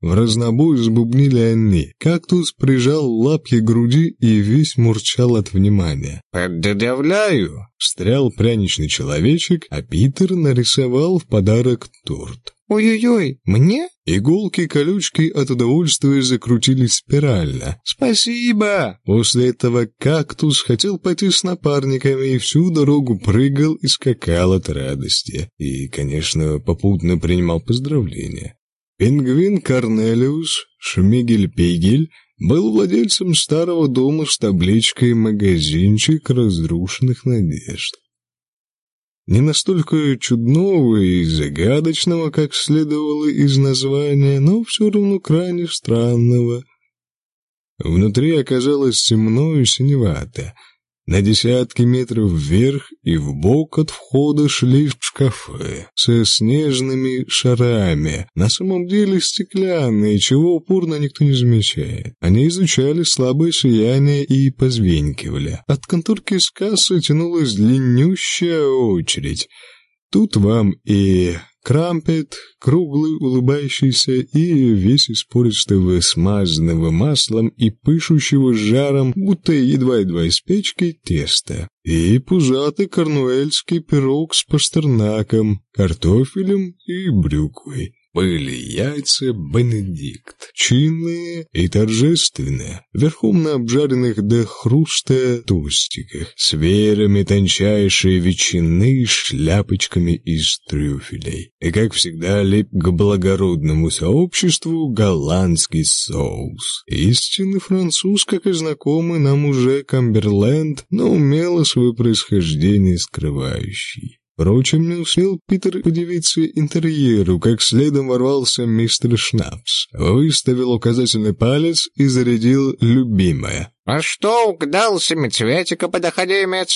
В разнобой сбубнили они. Кактус прижал лапки к груди и весь мурчал от внимания. «Поддавляю!» — встрял пряничный человечек, а Питер нарисовал в подарок торт. «Ой-ой-ой, мне?» Иголки-колючки от удовольствия закрутились спирально. «Спасибо!» После этого кактус хотел пойти с напарниками и всю дорогу прыгал и скакал от радости. И, конечно, попутно принимал поздравления. Пингвин Корнелиус Шмигель-Пигель был владельцем старого дома с табличкой «Магазинчик разрушенных надежд». Не настолько чудного и загадочного, как следовало из названия, но все равно крайне странного. Внутри оказалось темно и синевато — на десятки метров вверх и вбок от входа шли шкафы со снежными шарами, на самом деле стеклянные, чего упорно никто не замечает. Они изучали слабое сияние и позвенькивали. От конторки с кассы тянулась длиннющая очередь. Тут вам и Крампет, круглый, улыбающийся и весь из пористого смазанного маслом и пышущего жаром, будто едва-едва из печки, теста. И пузатый корнуэльский пирог с пастернаком, картофелем и брюквой были яйца Бенедикт, чинные и торжественные, верхом на обжаренных до хруста тостиках, с веерами тончайшей ветчины и шляпочками из трюфелей. И, как всегда, лип к благородному сообществу голландский соус. Истинный француз, как и знакомый нам уже Камберленд, но умело свое происхождение скрывающий. Впрочем, не успел Питер удивиться интерьеру, как следом ворвался мистер Шнапс, выставил указательный палец и зарядил любимое. «А что угнал семицветика подоходимец?»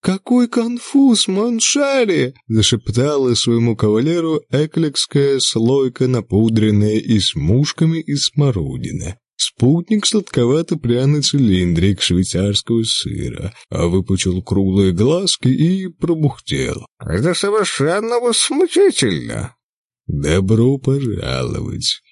«Какой конфуз, Моншари!» — зашептала своему кавалеру экликская слойка, напудренная и с мушками из смородины. Спутник сладковато-пряный цилиндрик швейцарского сыра, а выпучил круглые глазки и пробухтел. «Это совершенно возмутительно!» «Добро пожаловать!»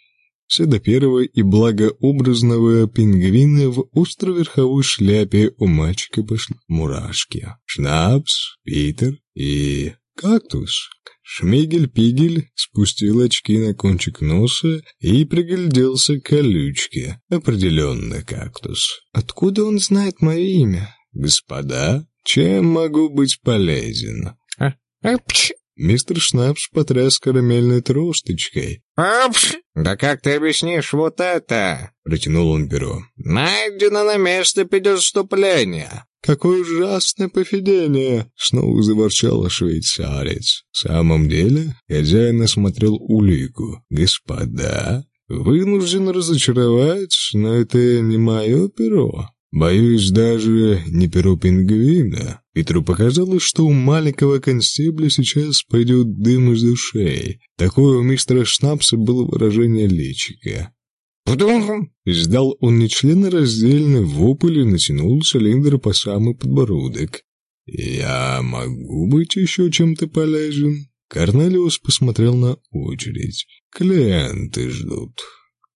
Все до первого и благообразного пингвина в островерховой шляпе у мальчика пошли мурашки. Шнапс, Питер и кактус. Шмигель-пигель спустил очки на кончик носа и пригляделся к колючке. Определенно кактус. «Откуда он знает мое имя?» «Господа, чем могу быть полезен?» а, апч. Мистер Шнапс потряс карамельной тросточкой. «Апш! Да как ты объяснишь вот это?» Протянул он перо. «Найдено на месте преступления». «Какое ужасное поведение!» — снова заворчал швейцарец. В самом деле, хозяин осмотрел улику. «Господа, вынужден разочаровать, но это не мое перо. Боюсь, даже не перо пингвина. Петру показалось, что у маленького констебля сейчас пойдет дым из ушей. Такое у мистера Шнапса было выражение личика. «Вдруг?» Издал он нечленораздельный вопль и натянул цилиндр по самый подбородок. «Я могу быть еще чем-то полезен?» Корнелиус посмотрел на очередь. «Клиенты ждут».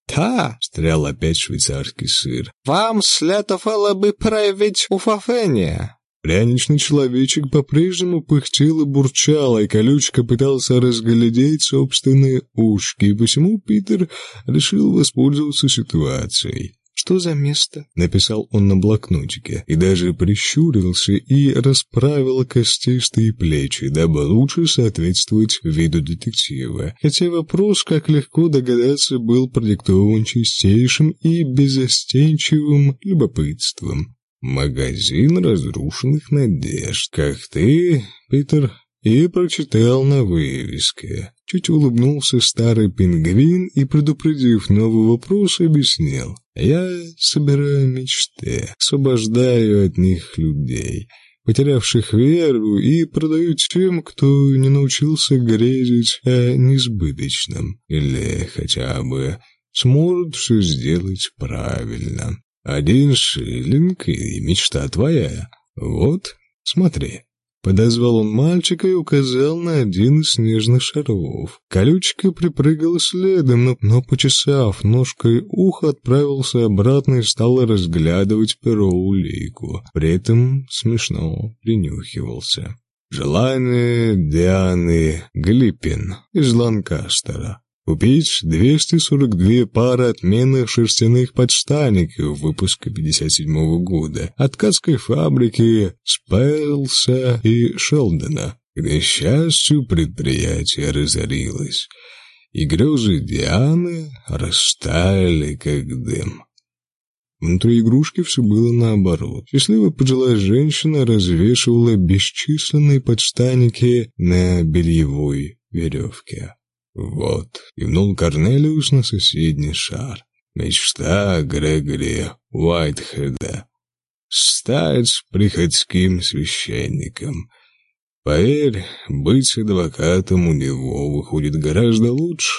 «Да!» — встрял опять швейцарский сыр. «Вам следовало бы проявить уфофение». Пряничный человечек по-прежнему пыхтел и бурчал, и колючка пытался разглядеть собственные ушки, и посему Питер решил воспользоваться ситуацией. «Что за место?» — написал он на блокнотике, и даже прищурился и расправил костистые плечи, дабы лучше соответствовать виду детектива. Хотя вопрос, как легко догадаться, был продиктован чистейшим и безостенчивым любопытством. «Магазин разрушенных надежд, как ты, Питер, и прочитал на вывеске. Чуть улыбнулся старый пингвин и, предупредив новый вопрос, объяснил. «Я собираю мечты, освобождаю от них людей, потерявших веру, и продаю тем, кто не научился грезить о несбыточном, или хотя бы сможет все сделать правильно. Один шиллинг и мечта твоя. Вот, смотри». Подозвал он мальчика и указал на один из снежных шаров. Колючка припрыгал следом, но, но почесав ножкой ухо, отправился обратно и стал разглядывать перо улику. При этом смешно принюхивался. Желание Дианы Глиппин из Ланкастера. Купить 242 пары отменных шерстяных подштанников выпуска 57 -го года от ткацкой фабрики Спейлса и Шелдона. К несчастью, предприятие разорилось, и грезы Дианы растаяли, как дым. Внутри игрушки все было наоборот. Счастливая пожилая женщина развешивала бесчисленные подштанники на бельевой веревке. «Вот», — кивнул Корнелиус на соседний шар. «Мечта Грегори Уайтхеда. Стать приходским священником. Поверь, быть адвокатом у него выходит гораздо лучше».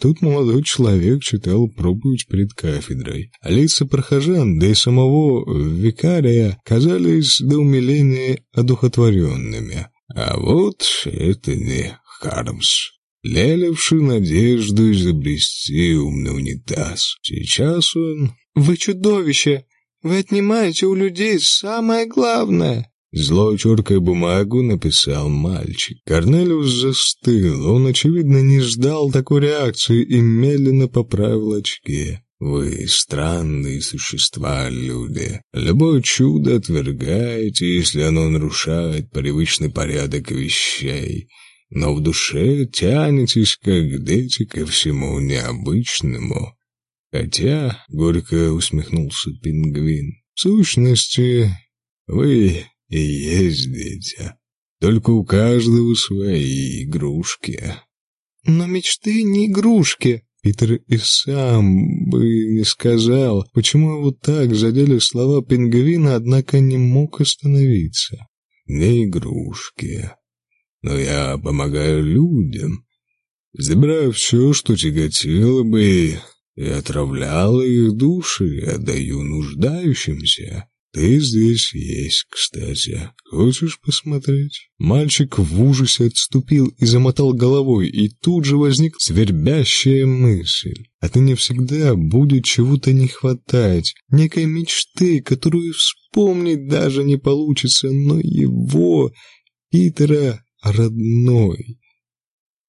Тут молодой человек читал проповедь перед кафедрой, а лица прохожан, да и самого викария, казались до умиления одухотворенными. А вот это не Хармс лелевший надежду изобрести умный унитаз. Сейчас он... «Вы чудовище! Вы отнимаете у людей самое главное!» Зло черкой бумагу написал мальчик. Корнелиус застыл. Он, очевидно, не ждал такой реакции и медленно поправил очки. «Вы странные существа, люди. Любое чудо отвергаете, если оно нарушает привычный порядок вещей но в душе тянетесь, как дети, ко всему необычному. Хотя, — горько усмехнулся пингвин, — в сущности, вы и есть дети, только у каждого свои игрушки. Но мечты не игрушки. Питер и сам бы не сказал, почему его так задели слова пингвина, однако не мог остановиться. Не игрушки, но я помогаю людям. Забираю все, что тяготило бы и отравляло их души, отдаю нуждающимся. Ты здесь есть, кстати. Хочешь посмотреть?» Мальчик в ужасе отступил и замотал головой, и тут же возник свербящая мысль. А ты не всегда будет чего-то не хватать, некой мечты, которую вспомнить даже не получится, но его, Питера, родной.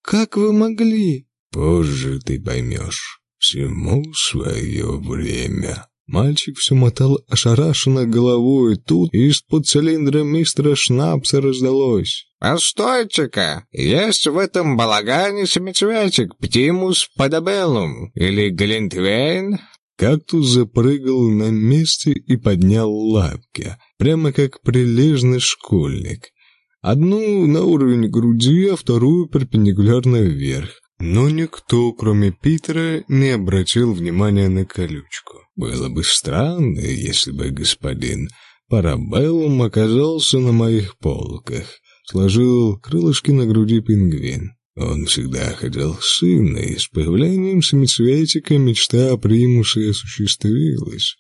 Как вы могли? Позже ты поймешь. Всему свое время. Мальчик все мотал ошарашенно головой. Тут из-под цилиндра мистера Шнапса раздалось. «Постойте-ка! Есть в этом балагане семицветик, птимус падабеллум или глинтвейн?» Кактус запрыгал на месте и поднял лапки, прямо как прилежный школьник. Одну на уровень груди, а вторую перпендикулярно вверх. Но никто, кроме Питера, не обратил внимания на колючку. Было бы странно, если бы господин Парабеллум оказался на моих полках. Сложил крылышки на груди пингвин. Он всегда хотел сына, и с появлением семицветика мечта о примусе осуществилась.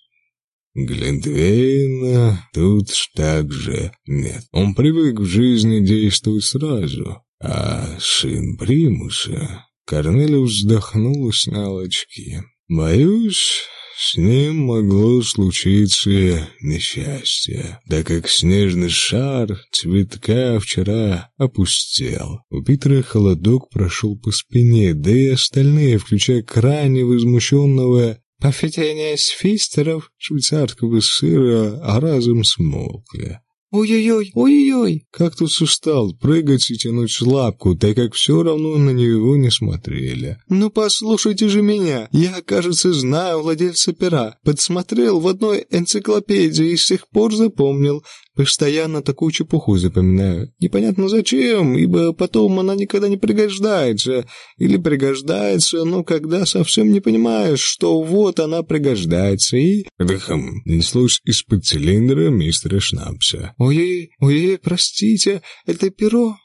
Глинтвейна тут так же нет. Он привык в жизни действовать сразу. А сын примуса... Корнелиус вздохнул и снял очки. Боюсь, с ним могло случиться несчастье, так как снежный шар цветка вчера опустел. У Питера холодок прошел по спине, да и остальные, включая крайне возмущенного Пофетение с фистеров швейцарского сыра а разом смолкли. «Ой-ой-ой, ой-ой-ой!» Кактус устал прыгать и тянуть лапку, так как все равно на него не смотрели. «Ну послушайте же меня! Я, кажется, знаю владельца пера. Подсмотрел в одной энциклопедии и с тех пор запомнил. Постоянно такую чепуху запоминаю. Непонятно зачем, ибо потом она никогда не пригождается. Или пригождается, но когда совсем не понимаешь, что вот она пригождается, и... Дыхом неслось из-под цилиндра мистера Шнапса. Ой, ой, простите, это перо.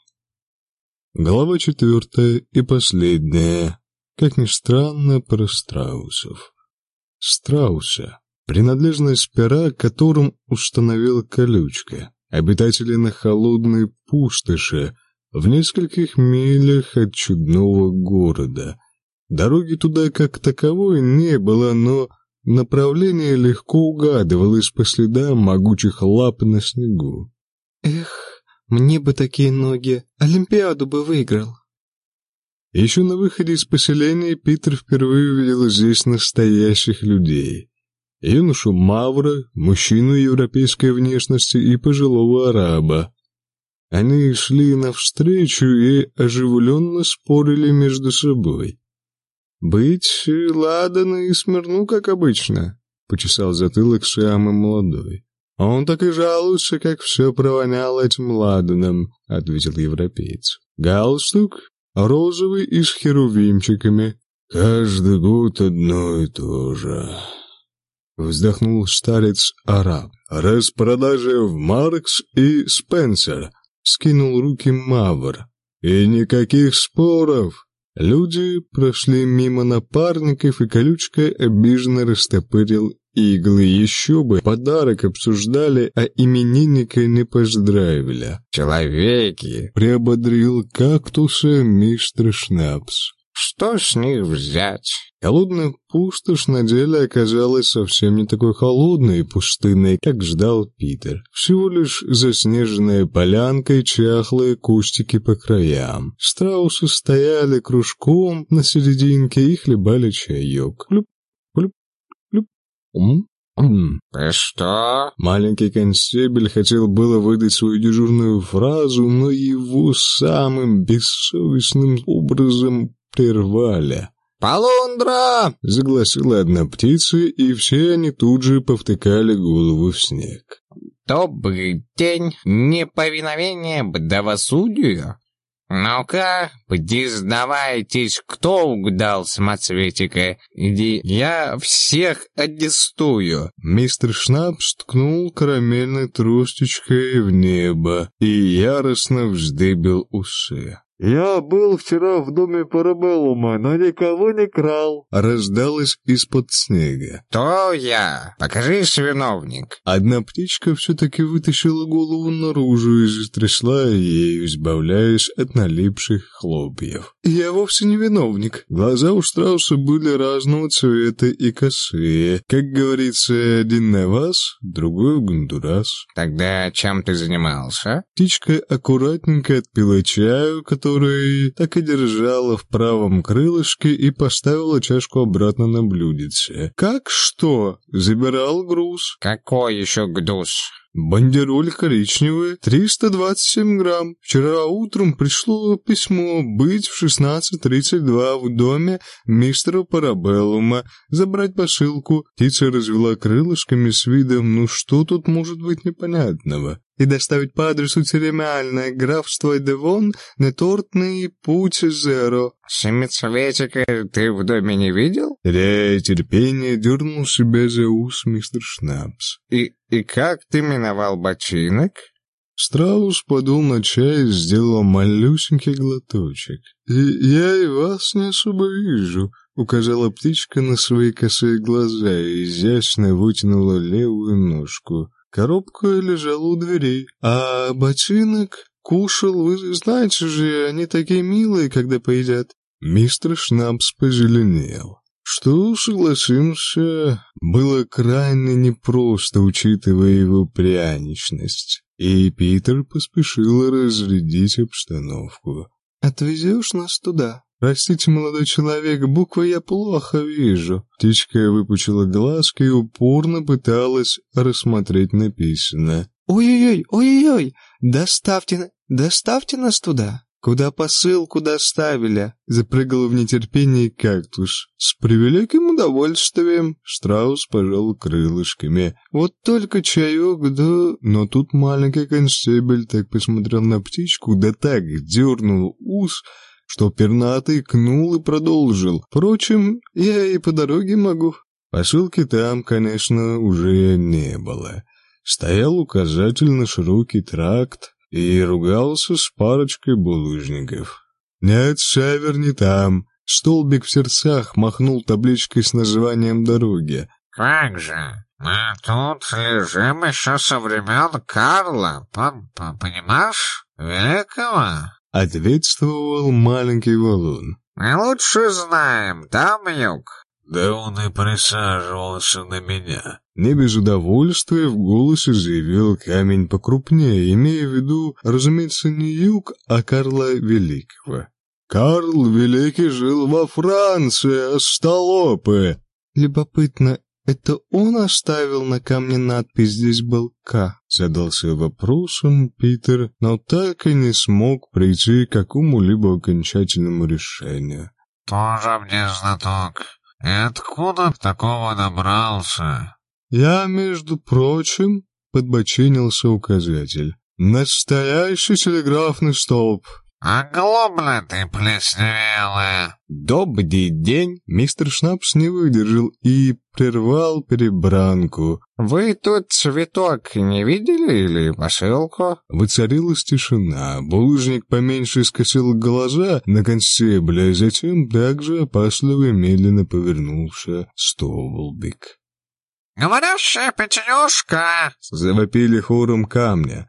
Глава четвертая и последняя. Как ни странно, про страусов. Страуса принадлежность пера, которым установила колючка. Обитатели на холодной пустоши, в нескольких милях от чудного города. Дороги туда как таковой не было, но направление легко угадывалось по следам могучих лап на снегу. «Эх, мне бы такие ноги, Олимпиаду бы выиграл». Еще на выходе из поселения Питер впервые увидел здесь настоящих людей юношу Мавра, мужчину европейской внешности и пожилого араба. Они шли навстречу и оживленно спорили между собой. «Быть ладано и смирну, как обычно», — почесал затылок самый молодой. «Он так и жалуется, как все провоняло этим ладаном», — ответил европеец. «Галстук розовый и с херувимчиками. Каждый год одно и то же». Вздохнул старец-араб. «Распродажа в Маркс и Спенсер!» Скинул руки Мавр. «И никаких споров!» Люди прошли мимо напарников, и колючка обиженно растопырил иглы. Еще бы подарок обсуждали, а именинника не поздравили. «Человеки!» — приободрил кактуса мистер Шнапс. Что с них взять? Холодная пустошь на деле оказалась совсем не такой холодной и пустынной, как ждал Питер. Всего лишь заснеженная полянка и чахлые кустики по краям. Страусы стояли кружком на серединке и хлебали чаек. Хлюп, хлюп, хлюп. Ум, «Ты что?» Маленький констебель хотел было выдать свою дежурную фразу, но его самым бессовестным образом прервали. «Полундра!» — загласила одна птица, и все они тут же повтыкали голову в снег. «Добрый день! Неповиновение бдовосудию? Ну-ка, признавайтесь, кто угадал самоцветика, иди я всех аттестую!» Мистер Шнапс ткнул карамельной тросточкой в небо и яростно вздыбил усы. «Я был вчера в доме Парабеллума, но никого не крал», — раздалось из-под снега. «То я! Покажись, виновник!» Одна птичка все-таки вытащила голову наружу и затрясла ею, избавляясь от налипших хлопьев. «Я вовсе не виновник». Глаза у страуса были разного цвета и косые. Как говорится, один на вас, другой в Гондурас. «Тогда чем ты занимался?» Птичка аккуратненько отпила чаю, который который так и держала в правом крылышке и поставила чашку обратно на блюдечко. «Как что?» «Забирал груз». «Какой еще груз?» Бандероль коричневая, 327 грамм. Вчера утром пришло письмо быть в 16.32 в доме мистера Парабеллума, забрать посылку. Птица развела крылышками с видом, ну что тут может быть непонятного? И доставить по адресу церемoniальное графство Девон, нетортный путь Зеро. Семицветика ты в доме не видел? Теряя терпение, дернул себя за ус мистер Шнапс. И, и как ты миновал бочинок? Страус подул на чай и сделал малюсенький глоточек. И «Я и вас не особо вижу», — указала птичка на свои косые глаза и изящно вытянула левую ножку. Коробка лежала у дверей, а ботинок кушал, вы знаете же, они такие милые, когда поедят». Мистер Шнапс позеленел. Что, согласимся, было крайне непросто, учитывая его пряничность. И Питер поспешил разрядить обстановку. «Отвезешь нас туда?» «Простите, молодой человек, буквы я плохо вижу». Птичка выпучила глазки и упорно пыталась рассмотреть написанное. «Ой-ой-ой, ой-ой-ой, доставьте, доставьте нас туда». «Куда посылку доставили?» — запрыгал в нетерпении кактус. «С превеликим удовольствием!» — Штраус пожал крылышками. «Вот только чаек, да...» Но тут маленький констебль так посмотрел на птичку, да так дернул ус, что пернатый кнул и продолжил. «Впрочем, я и по дороге могу». Посылки там, конечно, уже не было. Стоял указатель на широкий тракт, и ругался с парочкой булыжников. «Нет, север не там». Столбик в сердцах махнул табличкой с названием дороги. «Как же? Мы тут лежим еще со времен Карла, понимаешь? Великого?» Ответствовал маленький валун. «Мы лучше знаем, да, Мьюк?» Да он и присаживался на меня. Не без удовольствия в голосе заявил камень покрупнее, имея в виду, разумеется, не юг, а Карла Великого. «Карл Великий жил во Франции, остолопы!» «Любопытно, это он оставил на камне надпись «Здесь был К»?» Задался вопросом Питер, но так и не смог прийти к какому-либо окончательному решению. «Тоже мне знаток. И откуда такого набрался? Я, между прочим, подбочинился указатель. Настоящий телеграфный столб. А глобля ты плесневелая. Добрый день. Мистер Шнапс не выдержал и прервал перебранку. Вы тут цветок не видели или посылку? Воцарилась тишина. Булыжник поменьше скосил глаза на констебля, затем также опасливо и медленно повернулся столбик. «Говорящая пятенюшка!» — завопили хором камня.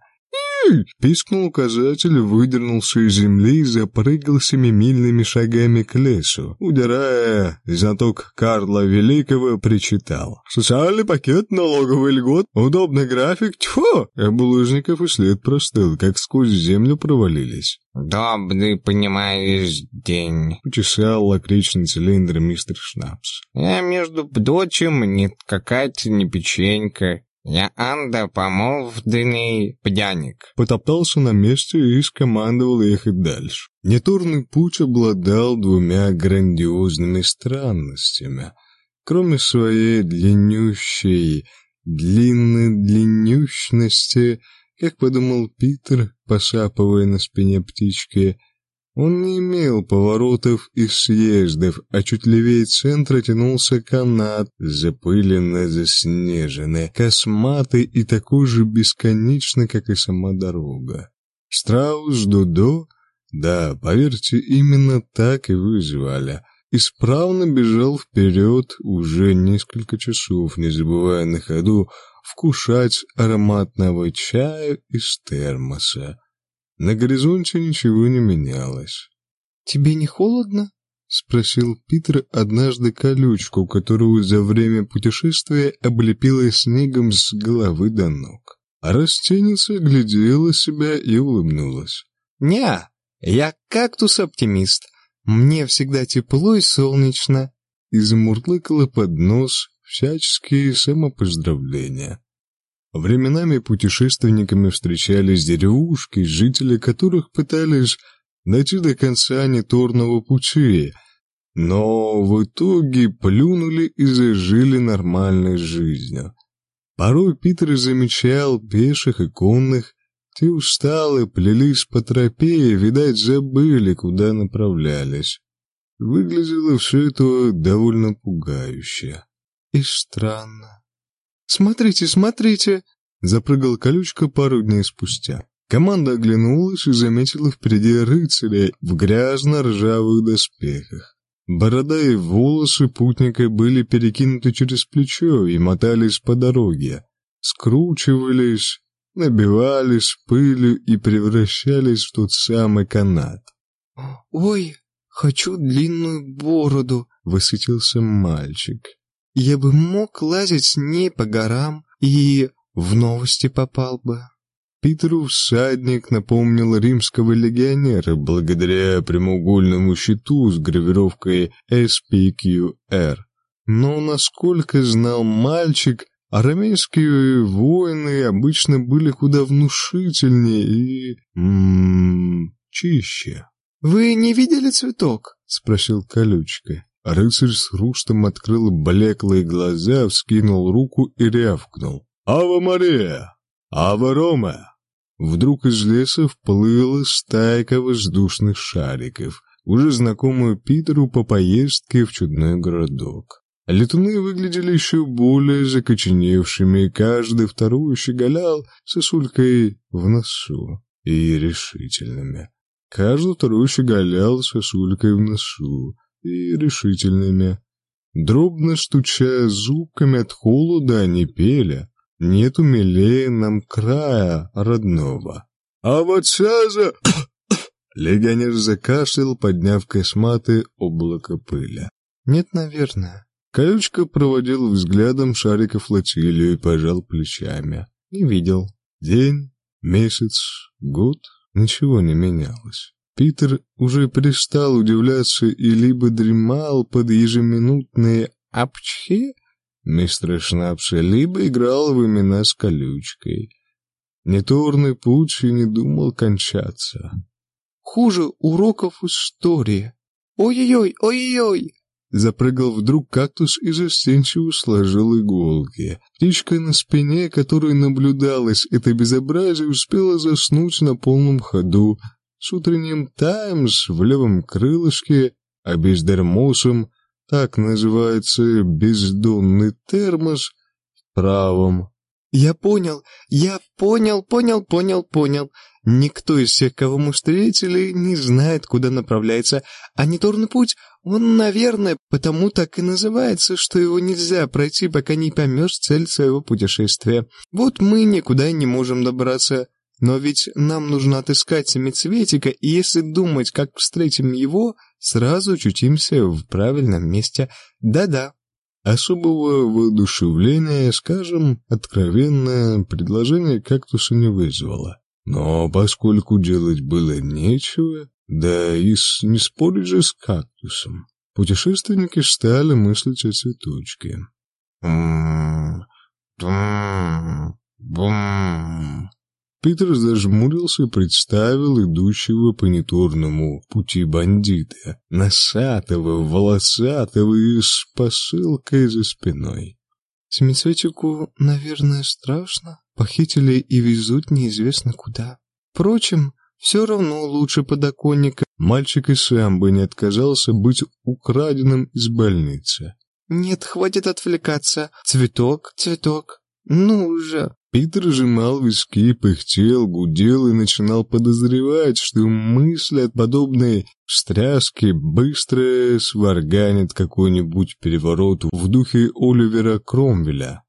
Пискнул указатель, выдернулся из земли и запрыгал семимильными шагами к лесу. Удирая, знаток Карла Великого причитал. «Социальный пакет, налоговый льгот, удобный график, тьфу!» А булыжников и след простыл, как сквозь землю провалились. «Добрый, понимаешь, день», — почесал лакричный цилиндр мистер Шнапс. «Я, между прочим, не какая-то не печенька. «Я Анда помолвденный пьяник». Потоптался на месте и скомандовал ехать дальше. Нетурный путь обладал двумя грандиозными странностями. Кроме своей длиннющей, длинно-длиннющности, как подумал Питер, посапывая на спине птички, он не имел поворотов и съездов, а чуть левее центра тянулся канат, запыленный, заснеженный, косматый и такой же бесконечный, как и сама дорога. Страус Дудо, да, поверьте, именно так его звали, исправно бежал вперед уже несколько часов, не забывая на ходу вкушать ароматного чая из термоса. На горизонте ничего не менялось. «Тебе не холодно?» — спросил Питер однажды колючку, которую за время путешествия облепила снегом с головы до ног. А растеница глядела себя и улыбнулась. «Не, я кактус-оптимист. Мне всегда тепло и солнечно». И замурлыкала под нос всяческие самопоздравления. Временами путешественниками встречались деревушки, жители которых пытались дойти до конца неторного пути, но в итоге плюнули и зажили нормальной жизнью. Порой Питер замечал пеших и конных, те усталы, плелись по тропе и, видать, забыли, куда направлялись. Выглядело все это довольно пугающе и странно. «Смотрите, смотрите!» — запрыгал колючка пару дней спустя. Команда оглянулась и заметила впереди рыцаря в грязно-ржавых доспехах. Борода и волосы путника были перекинуты через плечо и мотались по дороге, скручивались набивались пылью и превращались в тот самый канат. «Ой, хочу длинную бороду», — восхитился мальчик. «Я бы мог лазить с ней по горам и в новости попал бы». Питеру всадник напомнил римского легионера благодаря прямоугольному щиту с гравировкой SPQR. Но, насколько знал мальчик, арамейские воины обычно были куда внушительнее и... М -м, чище. «Вы не видели цветок?» — спросил колючка. Рыцарь с хрустом открыл блеклые глаза, вскинул руку и рявкнул. «Ава Мария! Ава Рома!» Вдруг из леса вплыла стайка воздушных шариков, уже знакомую Питеру по поездке в чудной городок. Летуны выглядели еще более закоченевшими, и каждый второй щеголял сосулькой в носу и решительными. Каждый второй щеголял сосулькой в носу и решительными. Дробно стуча зубками от холода, они пели, Нету милее нам края родного. А вот Саза... [coughs] Легионер закашлял, подняв косматое облако пыли. Нет, наверное. Колючка проводил взглядом шарика флотилию и пожал плечами. Не видел. День, месяц, год, ничего не менялось. Питер уже перестал удивляться и либо дремал под ежеминутные «апчхи», мистера Шнапса, либо играл в имена с колючкой. Нетурный путь и не думал кончаться. Хуже уроков истории. Ой-ой-ой, ой-ой-ой! Запрыгал вдруг кактус и застенчиво сложил иголки. Птичка на спине, которой наблюдалось это безобразие, успела заснуть на полном ходу. С утренним «Таймс» в левом крылышке, а бездермосом так называется бездонный термос в правом. Я понял, я понял, понял, понял, понял. Никто из всех, кого мы встретили, не знает, куда направляется, а неторный путь, он, наверное, потому так и называется, что его нельзя пройти, пока не поймешь цель своего путешествия. Вот мы никуда не можем добраться, но ведь нам нужно отыскать семицветика, и если думать, как встретим его, сразу очутимся в правильном месте. Да-да. Особого воодушевления, скажем, откровенное предложение кактуса не вызвало. Но поскольку делать было нечего, да и с, не спорить же с кактусом, путешественники стали мыслить о цветочке. Бум, Питер зажмурился и представил идущего по неторному пути бандита, носатого, волосатого и с посылкой за спиной. Семицветику, наверное, страшно. Похитили и везут неизвестно куда. Впрочем, все равно лучше подоконника. Мальчик и сам бы не отказался быть украденным из больницы. Нет, хватит отвлекаться. Цветок, цветок. Ну уже. Питер сжимал виски, пыхтел, гудел и начинал подозревать, что мысль от подобной встряски быстро сварганит какой-нибудь переворот в духе Оливера Кромвеля.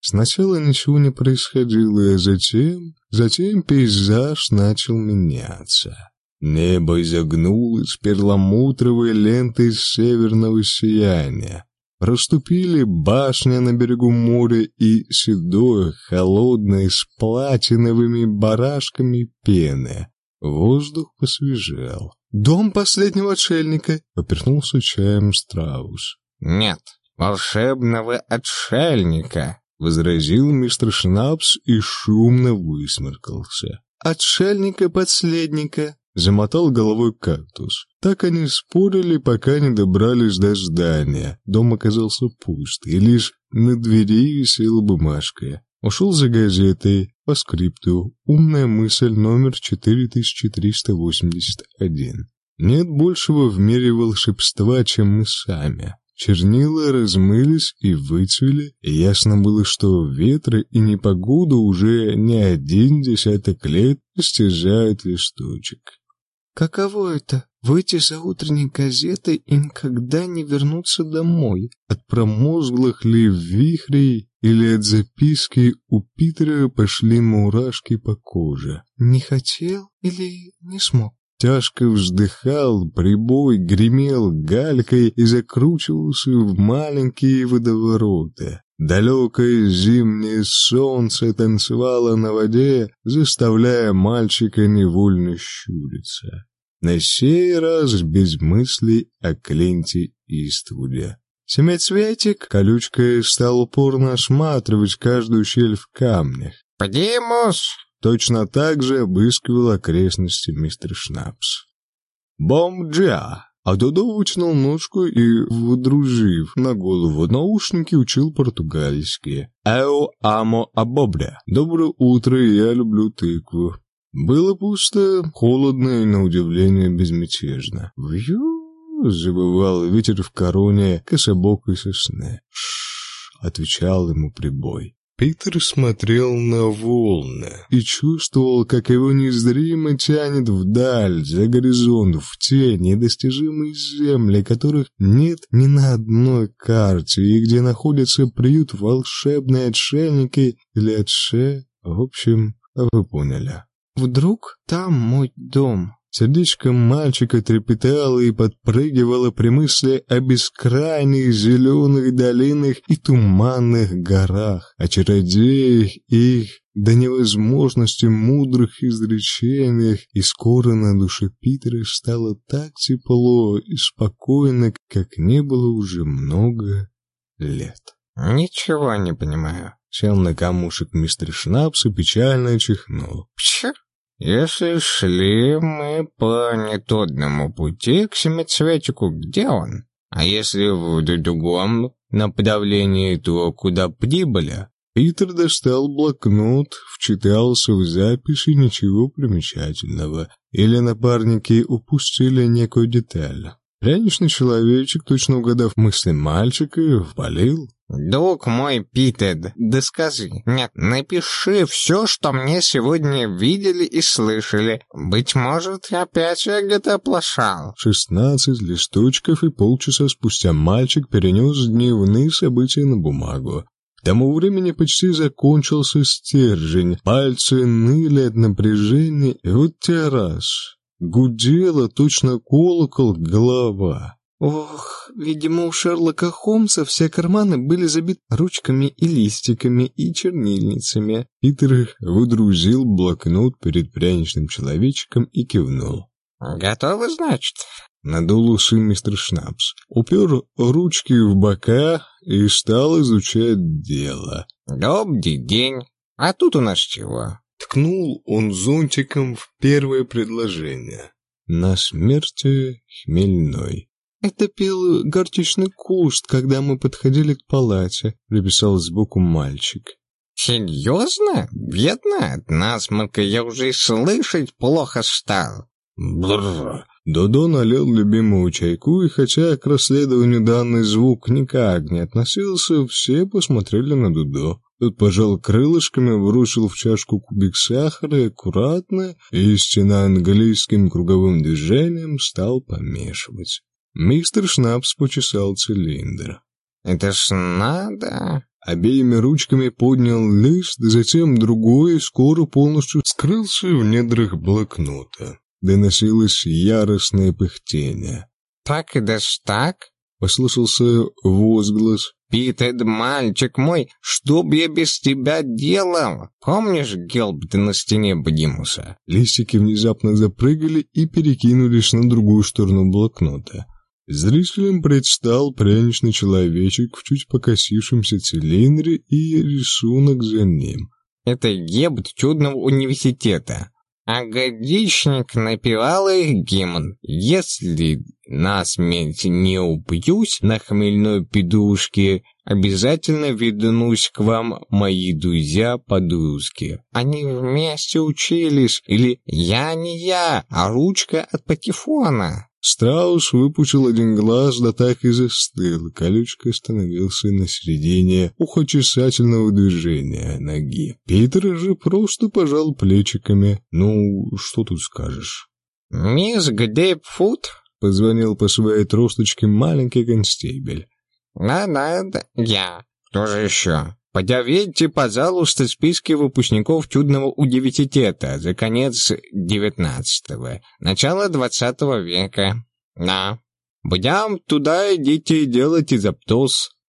Сначала ничего не происходило, а затем, затем пейзаж начал меняться. Небо изогнулось перламутровой лентой северного сияния. Расступили башня на берегу моря и седое, холодное, с платиновыми барашками пены. Воздух посвежел. «Дом последнего отшельника!» — поперхнулся чаем Страус. «Нет, волшебного отшельника!» — возразил мистер Шнапс и шумно высморкался. «Отшельника последника!» Замотал головой кактус. Так они спорили, пока не добрались до здания. Дом оказался пуст, и лишь на двери висела бумажка. Ушел за газетой, по скрипту, умная мысль номер 4381. Нет большего в мире волшебства, чем мы сами. Чернила размылись и выцвели, и ясно было, что ветры и непогода уже не один десяток лет стяжают листочек. Каково это — выйти за утренней газетой и никогда не вернуться домой? От промозглых ли вихрей или от записки у Питера пошли мурашки по коже. Не хотел или не смог? Тяжко вздыхал, прибой гремел галькой и закручивался в маленькие водовороты. Далекое зимнее солнце танцевало на воде, заставляя мальчика невольно щуриться. На сей раз без мыслей о Клинте Иствуде. Семицветик колючкой стал упорно осматривать каждую щель в камнях. «Подимус!» Точно так же обыскивал окрестности мистер Шнапс. «Бом-джа!» А Додо вытянул ножку и, водружив на голову наушники, учил португальский. «Эо амо абобря!» «Доброе утро, я люблю тыкву». Было пусто, холодно и, на удивление, безмятежно. «Вью!» — забывал ветер в короне кособокой сосны. «Ш-ш-ш!» — отвечал ему прибой. Питер смотрел на волны и чувствовал, как его незримо тянет вдаль, за горизонт, в те недостижимые земли, которых нет ни на одной карте, и где находится приют волшебные отшельники или отше... В общем, вы поняли. Вдруг там мой дом? Сердечко мальчика трепетало и подпрыгивало при мысли о бескрайних зеленых долинах и туманных горах, о чародеях их до невозможности мудрых изречениях, и скоро на душе Питера стало так тепло и спокойно, как не было уже много лет. «Ничего не понимаю». Сел на камушек мистер Шнапс и печально чихнул. «Пчер!» Если шли мы по нетодному пути к семицветику, где он? А если в другом направлении, то куда прибыли? Питер достал блокнот, вчитался в записи ничего примечательного. Или напарники упустили некую деталь. Пряничный человечек, точно угадав мысли мальчика, впалил. «Друг мой, Питер, да скажи, нет, напиши все, что мне сегодня видели и слышали. Быть может, опять я где-то оплошал». Шестнадцать листочков, и полчаса спустя мальчик перенес дневные события на бумагу. К тому времени почти закончился стержень, пальцы ныли от напряжения, и вот те раз гудела точно колокол голова. Ох, видимо, у Шерлока Холмса все карманы были забиты ручками и листиками и чернильницами. Питер выдрузил блокнот перед пряничным человечком и кивнул. «Готовы, значит?» Надул усы мистер Шнапс, упер ручки в бока и стал изучать дело. «Добрый день. А тут у нас чего?» Ткнул он зонтиком в первое предложение. На смерти хмельной. «Это пил горчичный куст, когда мы подходили к палате», — приписал сбоку мальчик. «Серьезно? Бедно? От насморка я уже и слышать плохо стал». Бррр. Додо налил любимую чайку, и хотя к расследованию данный звук никак не относился, все посмотрели на Додо. Тот пожал крылышками, вручил в чашку кубик сахара и аккуратно, истинно английским круговым движением стал помешивать. Мистер Шнапс почесал цилиндр. «Это ж надо...» Обеими ручками поднял лист, затем другой, скоро полностью скрылся в недрах блокнота. Доносилось яростное пыхтение. «Так и даже так?» — послышался возглас. «Питер, мальчик мой, что б я без тебя делал? Помнишь гелб на стене Бдимуса?» Листики внезапно запрыгали и перекинулись на другую сторону блокнота. Зрителям предстал пряничный человечек в чуть покосившемся цилиндре и рисунок за ним. «Это гебт чудного университета. А годичник напевал их гимн. Если насмерть не убьюсь на хмельной педушке, обязательно вернусь к вам, мои друзья-подружки. Они вместе учились, или «Я не я, а ручка от патефона». Страус выпучил один глаз, да так и застыл. Колючка остановился на середине ухочесательного движения ноги. Питер же просто пожал плечиками. «Ну, что тут скажешь?» «Мисс Гдейпфут?» — позвонил по своей тросточке маленький констебель. «Да-да, я. Кто же еще?» Подавите, пожалуйста, списки выпускников чудного университета за конец девятнадцатого, начало двадцатого века. Да. Будем туда идите и делайте.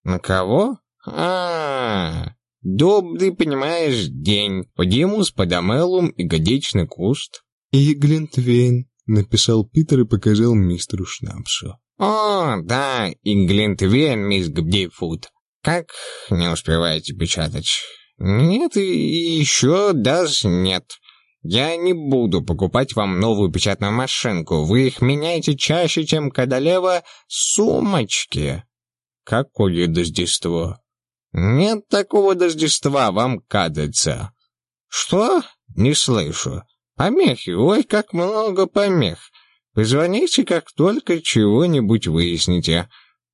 На кого? А, -а, -а. добрый, понимаешь, день. Подимус, подамелум и годичный куст. И Глинтвейн, написал Питер и показал мистеру Шнапсу. О, да, и Глинтвейн, мисс Гбдейфуд. Как не успеваете печатать? Нет, и еще даже нет. Я не буду покупать вам новую печатную машинку. Вы их меняете чаще, чем Кадалева сумочки. Какое дождество? Нет такого дождества, вам кажется. Что? Не слышу. Помехи, ой, как много помех. Позвоните, как только чего-нибудь выясните.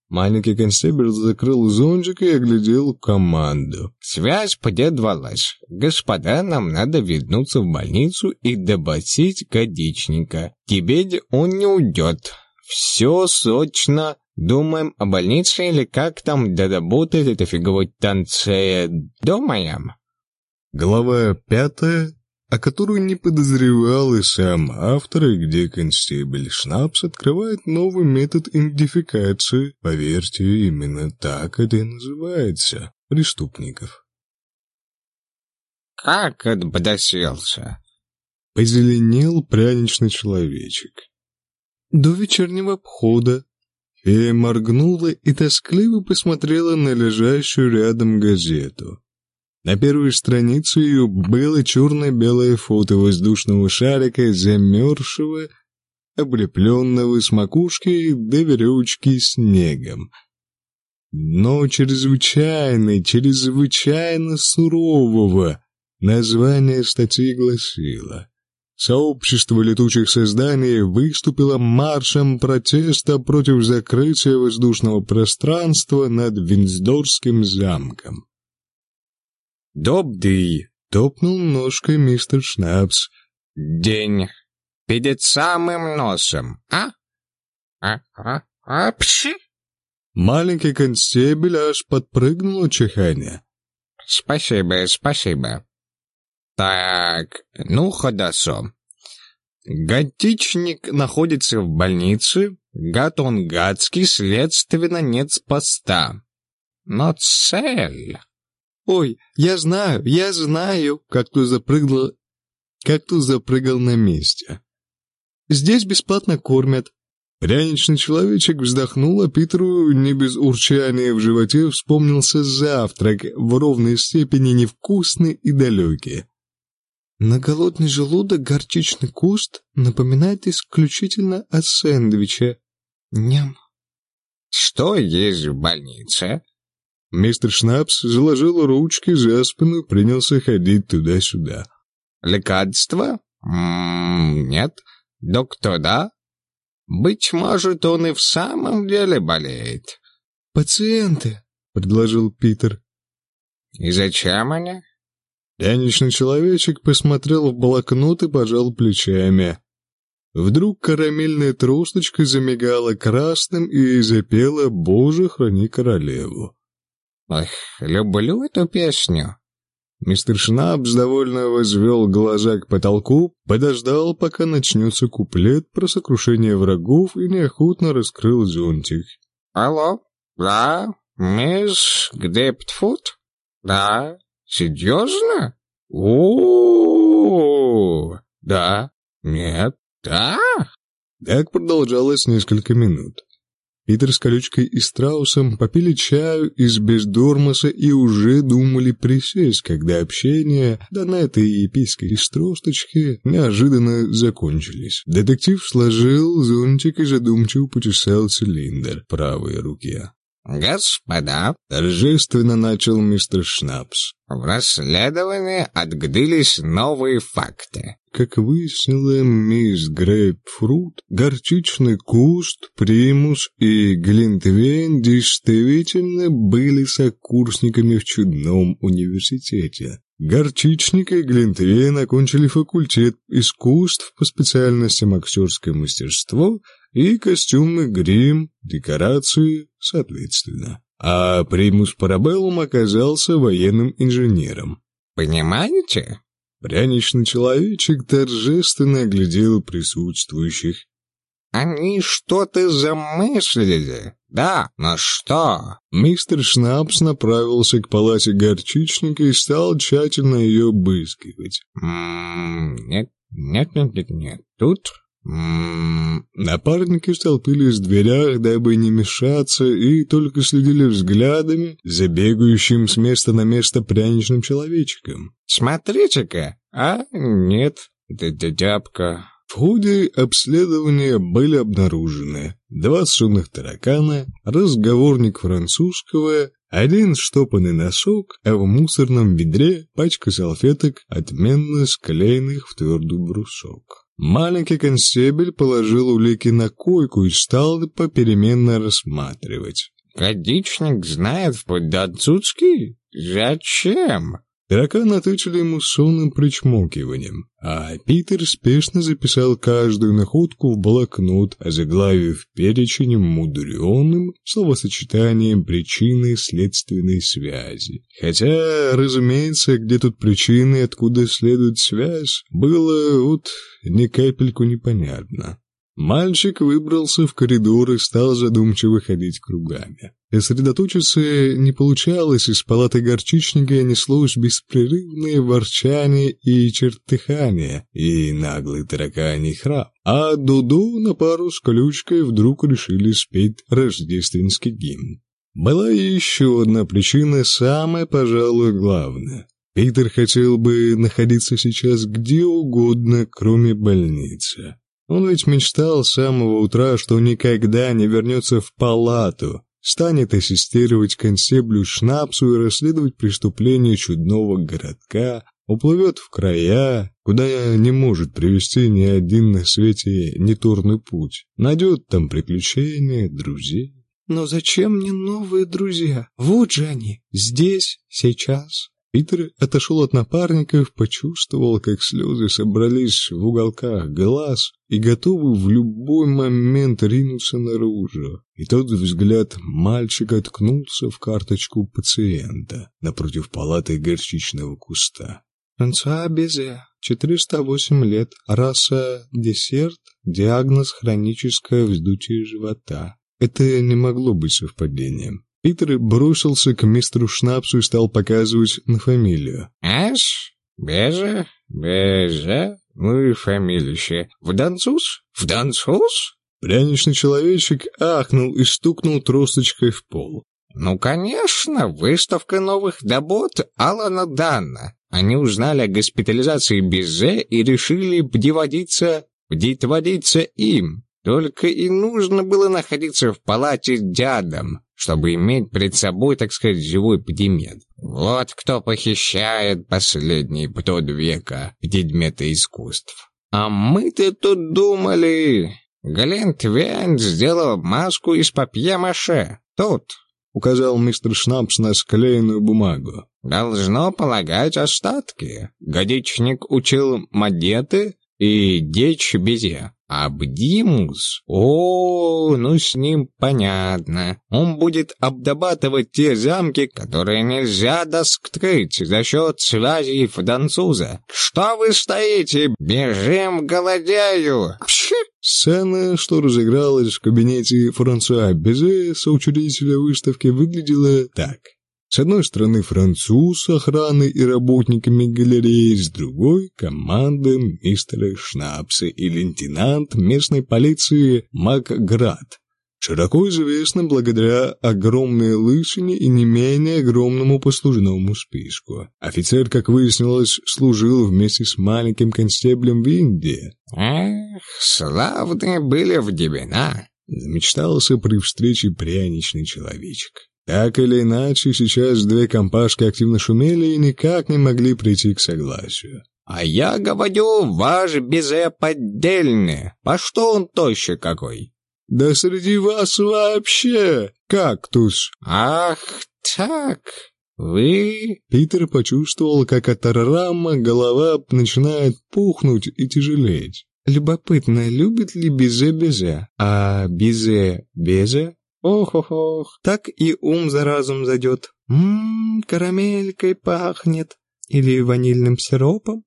Маленький констебль закрыл зонтик и оглядел команду. «Связь подедвалась. Господа, нам надо вернуться в больницу и добасить годичника. Тебе он не уйдет. Все сочно. Думаем о больнице или как там доработать это фиговой танце. Думаем?» Глава пятая о которую не подозревал и сам автор, и где констебль Шнапс открывает новый метод идентификации, поверьте, именно так это и называется, преступников. «Как отбодоселся?» Позеленел пряничный человечек. До вечернего обхода Фея моргнула и тоскливо посмотрела на лежащую рядом газету. На первой странице ее было черно-белое фото воздушного шарика, замерзшего, облепленного с макушки до веревочки снегом. Но чрезвычайно, чрезвычайно сурового название статьи гласило Сообщество летучих созданий выступило маршем протеста против закрытия воздушного пространства над Винздорским замком. «Добрый!» — топнул ножкой мистер Шнапс. «День перед самым носом, а? А? А? А? Пши!» Маленький констебель аж подпрыгнул от чихания. «Спасибо, спасибо. Так, ну, ходосо. Готичник находится в больнице, гад он гадский, следственно, нет поста. Но цель...» «Ой, я знаю, я знаю!» Как то запрыгнул, как то запрыгал на месте. «Здесь бесплатно кормят». Пряничный человечек вздохнул, а Питеру не без урчания в животе вспомнился завтрак, в ровной степени невкусный и далекий. На голодный желудок горчичный куст напоминает исключительно о сэндвиче. Ням. «Что есть в больнице?» Мистер Шнапс заложил ручки за спину и принялся ходить туда-сюда. «Лекарство? М -м нет. Доктор, да? Быть может, он и в самом деле болеет». «Пациенты», — предложил Питер. «И зачем они?» Пьяничный человечек посмотрел в блокнот и пожал плечами. Вдруг карамельная тросточка замигала красным и запела «Боже, храни королеву». Ох, люблю эту песню. Мистер Шнапс довольно возвел глаза к потолку, подождал, пока начнется куплет про сокрушение врагов и неохотно раскрыл зонтик. «Алло? Да? Мисс Гдептфуд? Да? Серьезно? о Да? Нет? Да?» Так продолжалось несколько минут. Питер с колючкой и страусом попили чаю из бездормоса и уже думали присесть, когда общение, да на этой епийской стросточке, неожиданно закончились. Детектив сложил зонтик и задумчиво почесал цилиндр правой руке. «Господа!» — торжественно начал мистер Шнапс. «В расследовании отгдылись новые факты. Как выяснила мисс Грейпфрут, горчичный куст, примус и глинтвейн действительно были сокурсниками в чудном университете. Горчичник и Глинтвейн окончили факультет искусств по специальностям актерское мастерство и костюмы, грим, декорации, соответственно. а примус Парабеллум оказался военным инженером. Понимаете? Пряничный человечек торжественно оглядел присутствующих. Они что-то замыслили. Да, но что? Мистер Шнапс направился к палате горчичника и стал тщательно ее обыскивать. Нет, нет, нет, нет, нет. Тут Напарники столпились в дверях, дабы не мешаться, и только следили взглядами за бегающим с места на место пряничным человечком. «Смотрите-ка! А, нет, это тяпка». В ходе обследования были обнаружены два сонных таракана, разговорник французского, один штопанный носок, а в мусорном ведре пачка салфеток, отменно склеенных в твердый брусок. Маленький констебль положил улики на койку и стал попеременно рассматривать. «Годичник знает по-датсуцки? Зачем?» Таракан ответили ему сонным причмокиванием, а Питер спешно записал каждую находку в блокнот, озаглавив перечень мудреным словосочетанием причины следственной связи. Хотя, разумеется, где тут причины откуда следует связь, было вот ни капельку непонятно. Мальчик выбрался в коридор и стал задумчиво ходить кругами. Сосредоточиться не получалось, из палаты горчичника неслось беспрерывное ворчание и чертыхание, и наглый тараканий храп. А Дуду на пару с колючкой вдруг решили спеть рождественский гимн. Была еще одна причина, самая, пожалуй, главная. Питер хотел бы находиться сейчас где угодно, кроме больницы. Он ведь мечтал с самого утра, что никогда не вернется в палату, станет ассистировать констеблю Шнапсу и расследовать преступления чудного городка, уплывет в края, куда не может привести ни один на свете нетурный путь, найдет там приключения, друзей. Но зачем мне новые друзья? Вот же они, здесь, сейчас. Питер отошел от напарников, почувствовал, как слезы собрались в уголках глаз и готовы в любой момент ринуться наружу. И тот взгляд мальчика ткнулся в карточку пациента напротив палаты горчичного куста. Франсуа Безе, 408 лет, раса десерт, диагноз хроническое вздутие живота. Это не могло быть совпадением. Питер бросился к мистеру Шнапсу и стал показывать на фамилию. «Эш? Безе? Безе? Ну и фамилище. В Дансус? В Дансус?» Пряничный человечек ахнул и стукнул тросточкой в пол. «Ну, конечно, выставка новых добот Алана Данна. Они узнали о госпитализации Безе и решили бдеводиться, бдитводиться им. Только и нужно было находиться в палате дядом, чтобы иметь перед собой, так сказать, живой предмет. Вот кто похищает последние пятьсот века предметы искусств. А мы-то тут думали... Глен Твен сделал маску из папье-маше. Тут, — указал мистер Шнапс на склеенную бумагу. «Должно полагать остатки. Годичник учил мадеты и дечь безе. Абдимус? О, ну с ним понятно. Он будет обдабатывать те замки, которые нельзя доскрыть за счет связей француза. Что вы стоите? Бежим, голодяю! Пши! Сцена, что разыгралась в кабинете Франсуа Безе, соучредителя выставки, выглядела так. С одной стороны француз охраны и работниками галереи, с другой — команда мистера Шнапса и лейтенант местной полиции Макград, широко известный благодаря огромной лысине и не менее огромному послужному списку. Офицер, как выяснилось, служил вместе с маленьким констеблем в Индии. «Эх, славные были в времена!» Замечтался при встрече пряничный человечек. Так или иначе, сейчас две компашки активно шумели и никак не могли прийти к согласию. «А я говорю, ваш безе поддельный. По что он тощий какой?» «Да среди вас вообще кактус!» «Ах, так, вы...» Питер почувствовал, как от рама голова начинает пухнуть и тяжелеть. Любопытно, любит ли Бизе? А Бизе? Ох-ох-ох, так и ум за разум зайдет. Ммм, карамелькой пахнет. Или ванильным сиропом.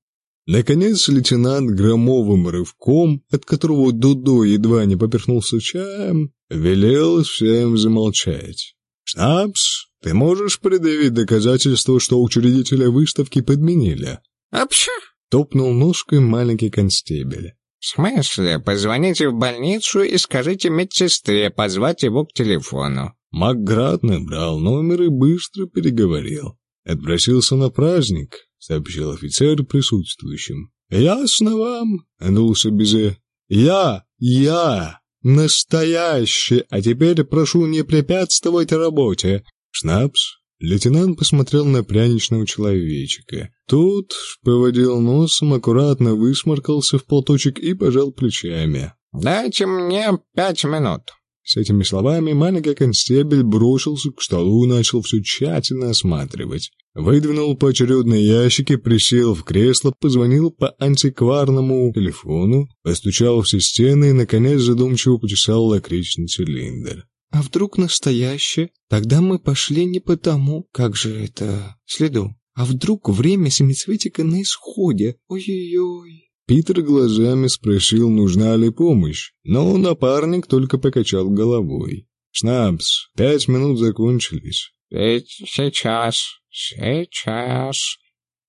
Наконец лейтенант громовым рывком, от которого Дудо едва не поперхнулся чаем, велел всем замолчать. «Шнапс, ты можешь предъявить доказательство, что учредителя выставки подменили?» «Апша!» — топнул ножкой маленький констебель. «В смысле? Позвоните в больницу и скажите медсестре позвать его к телефону». Макград набрал номер и быстро переговорил. «Отпросился на праздник», — сообщил офицер присутствующим. «Ясно вам?» — надулся Безе. «Я, я, настоящий, а теперь прошу не препятствовать работе». «Шнапс?» Лейтенант посмотрел на пряничного человечика. Тот поводил носом, аккуратно высморкался в платочек и пожал плечами. «Дайте мне пять минут». С этими словами маленький констебель бросился к столу и начал все тщательно осматривать. Выдвинул поочередно ящики, присел в кресло, позвонил по антикварному телефону, постучал все стены и, наконец, задумчиво почесал лакричный цилиндр. А вдруг настоящее? Тогда мы пошли не по тому, как же это, следу. А вдруг время семицветика на исходе? Ой-ой-ой. Питер глазами спросил, нужна ли помощь, но напарник только покачал головой. «Шнапс, пять минут закончились». «Сейчас, сейчас».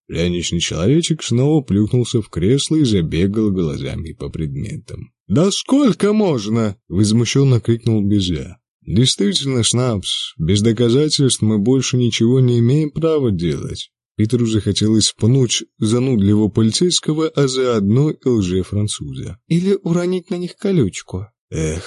Пряничный человечек снова плюхнулся в кресло и забегал глазами по предметам. «Да сколько можно?» — возмущенно крикнул Безя. «Действительно, Шнапс, без доказательств мы больше ничего не имеем права делать». Питеру захотелось пнуть занудливого полицейского, а заодно и лже-француза. Или уронить на них колючку. Эх,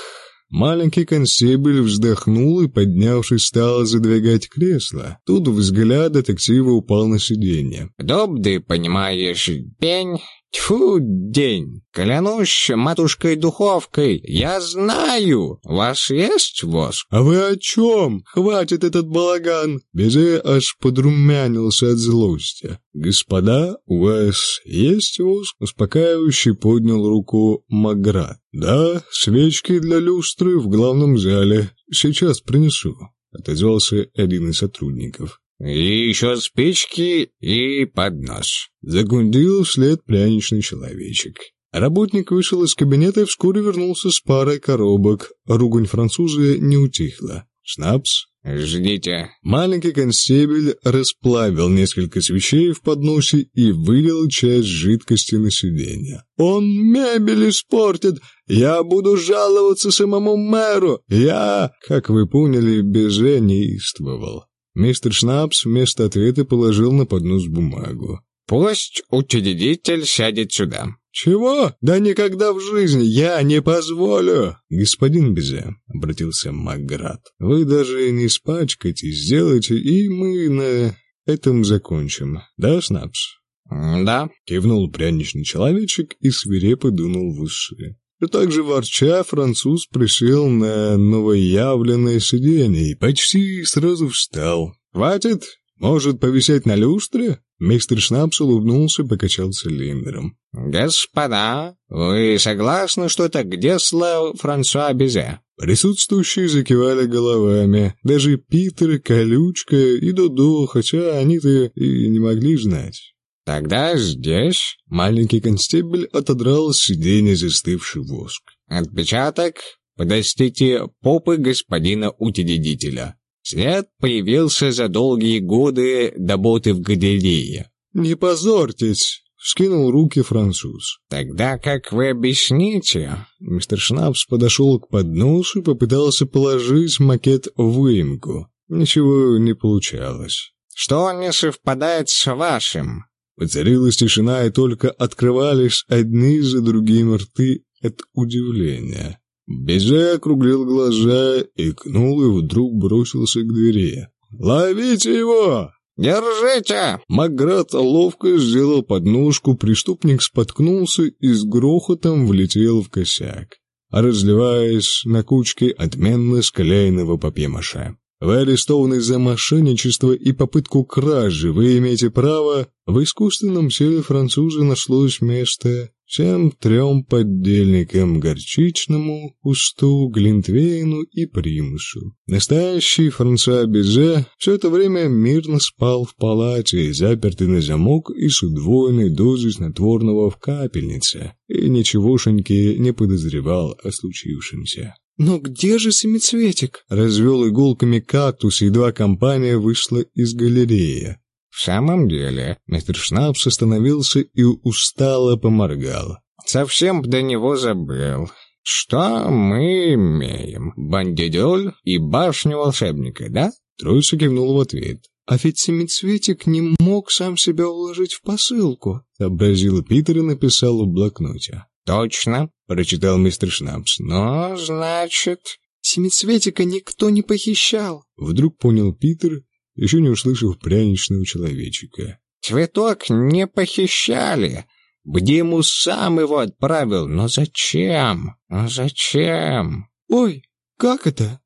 маленький констебль вздохнул и, поднявшись, стал задвигать кресло. Тут взгляд детектива упал на сиденье. «Добды, понимаешь, пень, Тьфу, день! Клянусь матушкой-духовкой, я знаю, вас есть воск? А вы о чем? Хватит этот балаган! Безе аж подрумянился от злости. Господа, у вас есть воск? Успокаивающе поднял руку Маград. Да, свечки для люстры в главном зале. Сейчас принесу. Отозвался один из сотрудников. «И еще спички и поднос». Загундил вслед пряничный человечек. Работник вышел из кабинета и вскоре вернулся с парой коробок. Ругань француза не утихла. «Шнапс?» «Ждите». Маленький констебель расплавил несколько свечей в подносе и вылил часть жидкости на сиденье. «Он мебель испортит! Я буду жаловаться самому мэру! Я...» Как вы поняли, Безе неистовал. Мистер Шнапс вместо ответа положил на поднос бумагу. «Пусть учредитель сядет сюда». «Чего? Да никогда в жизни я не позволю!» «Господин Безе», — обратился Макград, — «вы даже не испачкайтесь, сделайте, и мы на этом закончим. Да, Шнапс?» «Да», — кивнул пряничный человечек и свирепо дунул в усы. И также ворча, француз присел на новоявленное сиденье и почти сразу встал. «Хватит? Может, повисеть на люстре?» Мистер Шнапс улыбнулся и покачал цилиндром. «Господа, вы согласны, что это Гдесла Франсуа Безе?» Присутствующие закивали головами. Даже Питер, Колючка и Додо, хотя они-то и не могли знать. «Тогда здесь...» Маленький констебль отодрал с сиденья застывший воск. «Отпечаток подостите попы господина утедедителя. След появился за долгие годы работы в галерее». «Не позорьтесь!» — вскинул руки француз. «Тогда как вы объясните?» Мистер Шнапс подошел к подносу и попытался положить макет в выемку. Ничего не получалось. «Что не совпадает с вашим?» Воцарилась тишина, и только открывались одни за другими рты от удивления. Безе округлил глаза, икнул и вдруг бросился к двери. «Ловите его!» «Держите!» Макград ловко сделал подножку, преступник споткнулся и с грохотом влетел в косяк, разливаясь на кучке отменно склеенного папье-маше. Вы арестованы за мошенничество и попытку кражи. Вы имеете право... В искусственном теле француза нашлось место всем трем поддельникам горчичному, кусту, глинтвейну и примусу. Настоящий Франсуа Безе все это время мирно спал в палате, запертый на замок и с удвоенной дозой снотворного в капельнице, и ничегошеньки не подозревал о случившемся. «Но где же семицветик?» Развел иголками кактус, едва компания вышла из галереи. В самом деле, мистер Шнапс остановился и устало поморгал. Совсем до него забыл. Что мы имеем? Бандидоль и башню волшебника, да? Троица кивнул в ответ. «А ведь семицветик не мог сам себя уложить в посылку», — сообразил Питер и написал в блокноте. «Точно», — прочитал мистер Шнапс. «Но, значит...» «Семицветика никто не похищал», — вдруг понял Питер, еще не услышав пряничного человечика. «Цветок не похищали. Бдиму сам его отправил. Но зачем? Но зачем?» «Ой, как это?»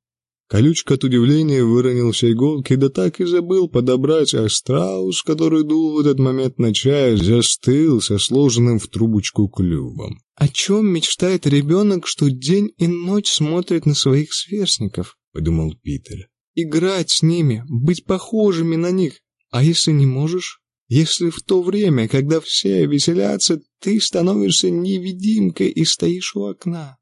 Колючка от удивления выронил все иголки, да так и забыл подобрать, а страус, который дул в этот момент на чай, застыл со сложенным в трубочку клювом. «О чем мечтает ребенок, что день и ночь смотрит на своих сверстников?» — подумал Питер. «Играть с ними, быть похожими на них. А если не можешь? Если в то время, когда все веселятся, ты становишься невидимкой и стоишь у окна?»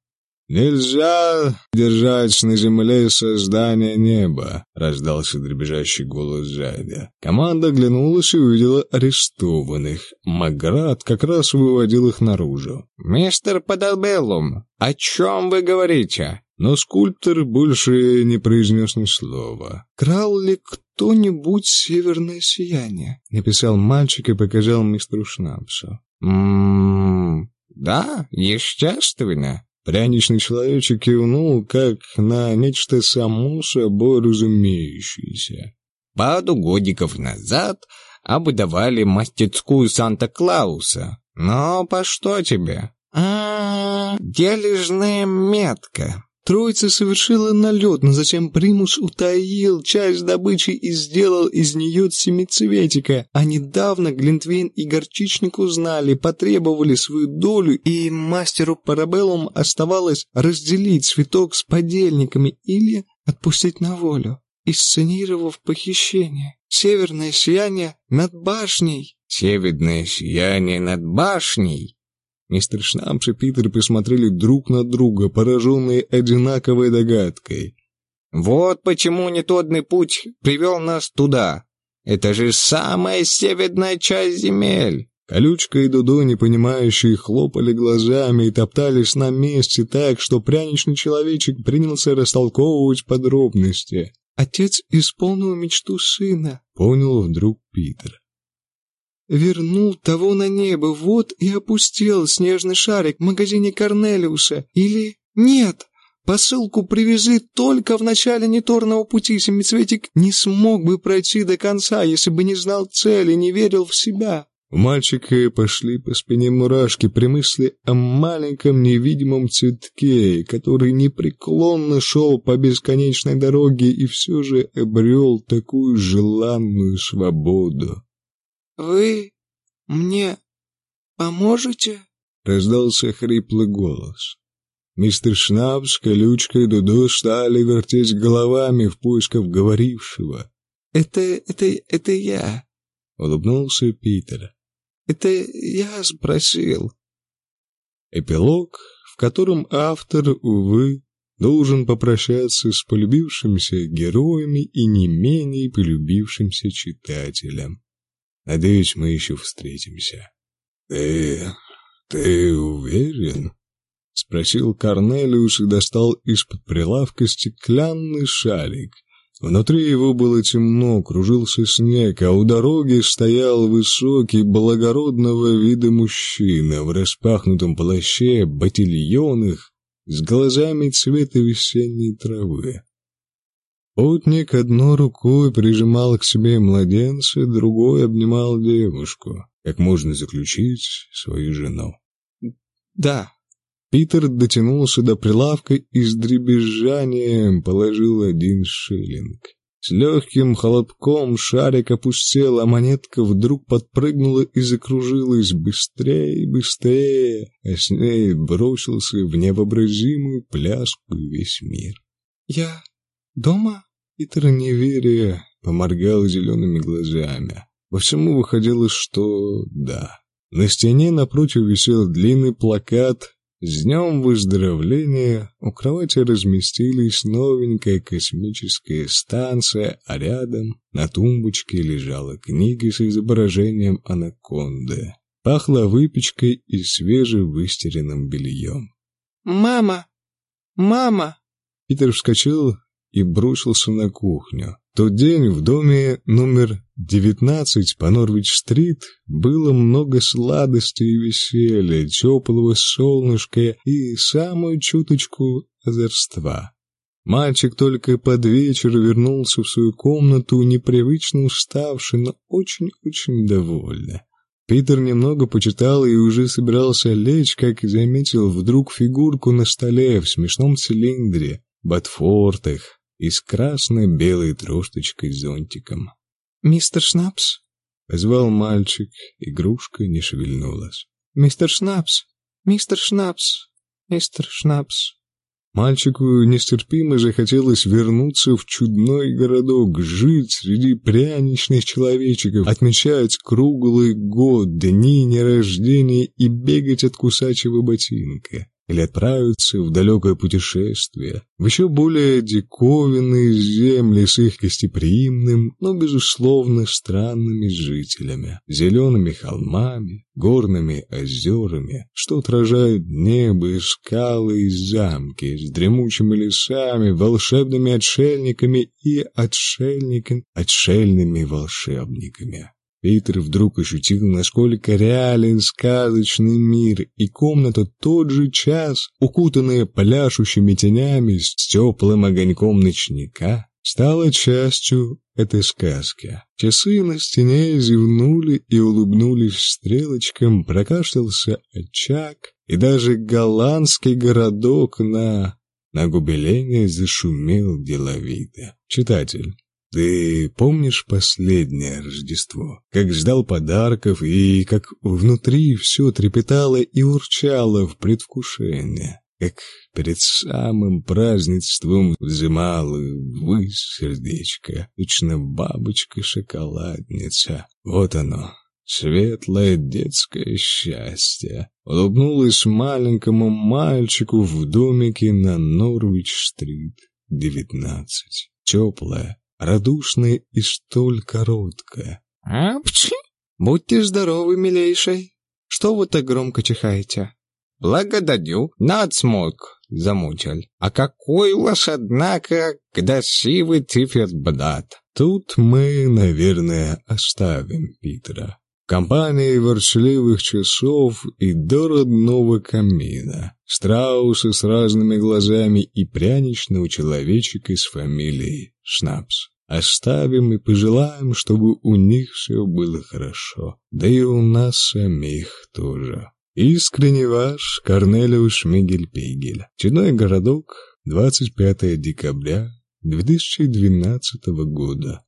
«Нельзя держать на земле создание неба», — раздался дребезжащий голос сзади. Команда оглянулась и увидела арестованных. Маград как раз выводил их наружу. «Мистер Падалбеллум, о чем вы говорите?» Но скульптор больше не произнес ни слова. «Крал ли кто-нибудь северное сияние?» — написал мальчик и показал мистеру Шнапсу. «М-м-м, да, естественно». Пряничный человечек кивнул, как на нечто само собой разумеющееся. Пару годиков назад обдавали мастерскую Санта-Клауса. Но по что тебе? А, -а, -а дележная метка. Троица совершила налет, но затем Примус утаил часть добычи и сделал из нее семицветика. А недавно Глинтвейн и Горчичник узнали, потребовали свою долю, и мастеру Парабеллум оставалось разделить цветок с подельниками или отпустить на волю, исценировав похищение. Северное сияние над башней. Северное сияние над башней? Мистер Шнапс и Питер посмотрели друг на друга, пораженные одинаковой догадкой. «Вот почему нетодный путь привел нас туда. Это же самая северная часть земель!» Колючка и Дудо, непонимающие, хлопали глазами и топтались на месте так, что пряничный человечек принялся растолковывать подробности. «Отец исполнил мечту сына», — понял вдруг Питер вернул того на небо, вот и опустил снежный шарик в магазине Корнелиуса. Или нет, посылку привезли только в начале неторного пути. Семицветик не смог бы пройти до конца, если бы не знал цели, не верил в себя. У мальчика пошли по спине мурашки при мысли о маленьком невидимом цветке, который непреклонно шел по бесконечной дороге и все же обрел такую желанную свободу. «Вы мне поможете?» — раздался хриплый голос. Мистер Шнапс, Колючка и Дуду стали вертеть головами в поисках говорившего. «Это... это... это я», — улыбнулся Питер. «Это я спросил». Эпилог, в котором автор, увы, должен попрощаться с полюбившимся героями и не менее полюбившимся читателем. Надеюсь, мы еще встретимся. Ты... ты уверен? Спросил Корнелиус и достал из-под прилавка стеклянный шарик. Внутри его было темно, кружился снег, а у дороги стоял высокий, благородного вида мужчина в распахнутом плаще, ботильонах, с глазами цвета весенней травы. Путник одной рукой прижимал к себе младенца, другой обнимал девушку, как можно заключить свою жену. «Да». Питер дотянулся до прилавка и с дребезжанием положил один шиллинг. С легким хлопком шарик опустел, а монетка вдруг подпрыгнула и закружилась быстрее, быстрее, а с ней бросился в невообразимую пляску весь мир. «Я дома?» Питер, неверия, поморгал зелеными глазами. Во всему выходило, что да. На стене напротив висел длинный плакат «С днем выздоровления!» У кровати разместились новенькая космическая станция, а рядом на тумбочке лежала книга с изображением анаконды. Пахло выпечкой и свежевыстиранным бельем. «Мама! Мама!» Питер вскочил и бросился на кухню. тот день в доме номер 19 по Норвич-стрит было много сладостей и веселья, теплого солнышка и самую чуточку озорства. Мальчик только под вечер вернулся в свою комнату, непривычно уставший, но очень-очень довольный. Питер немного почитал и уже собирался лечь, как заметил вдруг фигурку на столе в смешном цилиндре, ботфортах, и с красно-белой трошечкой зонтиком. «Мистер Шнапс?» — позвал мальчик, игрушка не шевельнулась. «Мистер Шнапс! Мистер Шнапс! Мистер Шнапс!» Мальчику нестерпимо захотелось вернуться в чудной городок, жить среди пряничных человечиков, отмечать круглый год, дни нерождения и бегать от кусачего ботинка или отправиться в далекое путешествие, в еще более диковинные земли с их гостеприимным, но, безусловно, странными жителями, зелеными холмами, горными озерами, что отражают небо и скалы и замки, с дремучими лесами, волшебными отшельниками и отшельниками, отшельными волшебниками. Питер вдруг ощутил, насколько реален сказочный мир, и комната тот же час, укутанная пляшущими тенями с теплым огоньком ночника, стала частью этой сказки. Часы на стене зевнули и улыбнулись стрелочкам, прокашлялся очаг, и даже голландский городок на... на губелене зашумел деловито. Читатель, ты помнишь последнее Рождество? Как ждал подарков и как внутри все трепетало и урчало в предвкушении? Как перед самым празднеством взымало ввысь сердечко, точно бабочка-шоколадница. Вот оно, светлое детское счастье. Улыбнулась маленькому мальчику в домике на Норвич-стрит, девятнадцать. Теплая, радушная и столь короткая. «Апчи! Будьте здоровы, милейший! Что вы так громко чихаете?» «Благодарю, надсмог, замучил. А какой у вас, однако, красивый циферблат!» Тут мы, наверное, оставим Питера. Компании ворчливых часов и до родного камина, страусы с разными глазами и пряничного человечика с фамилией Шнапс. Оставим и пожелаем, чтобы у них все было хорошо, да и у нас самих тоже. Искренне ваш Корнелиус Мигель-Пигель. Чудной городок, 25 декабря 2012 года.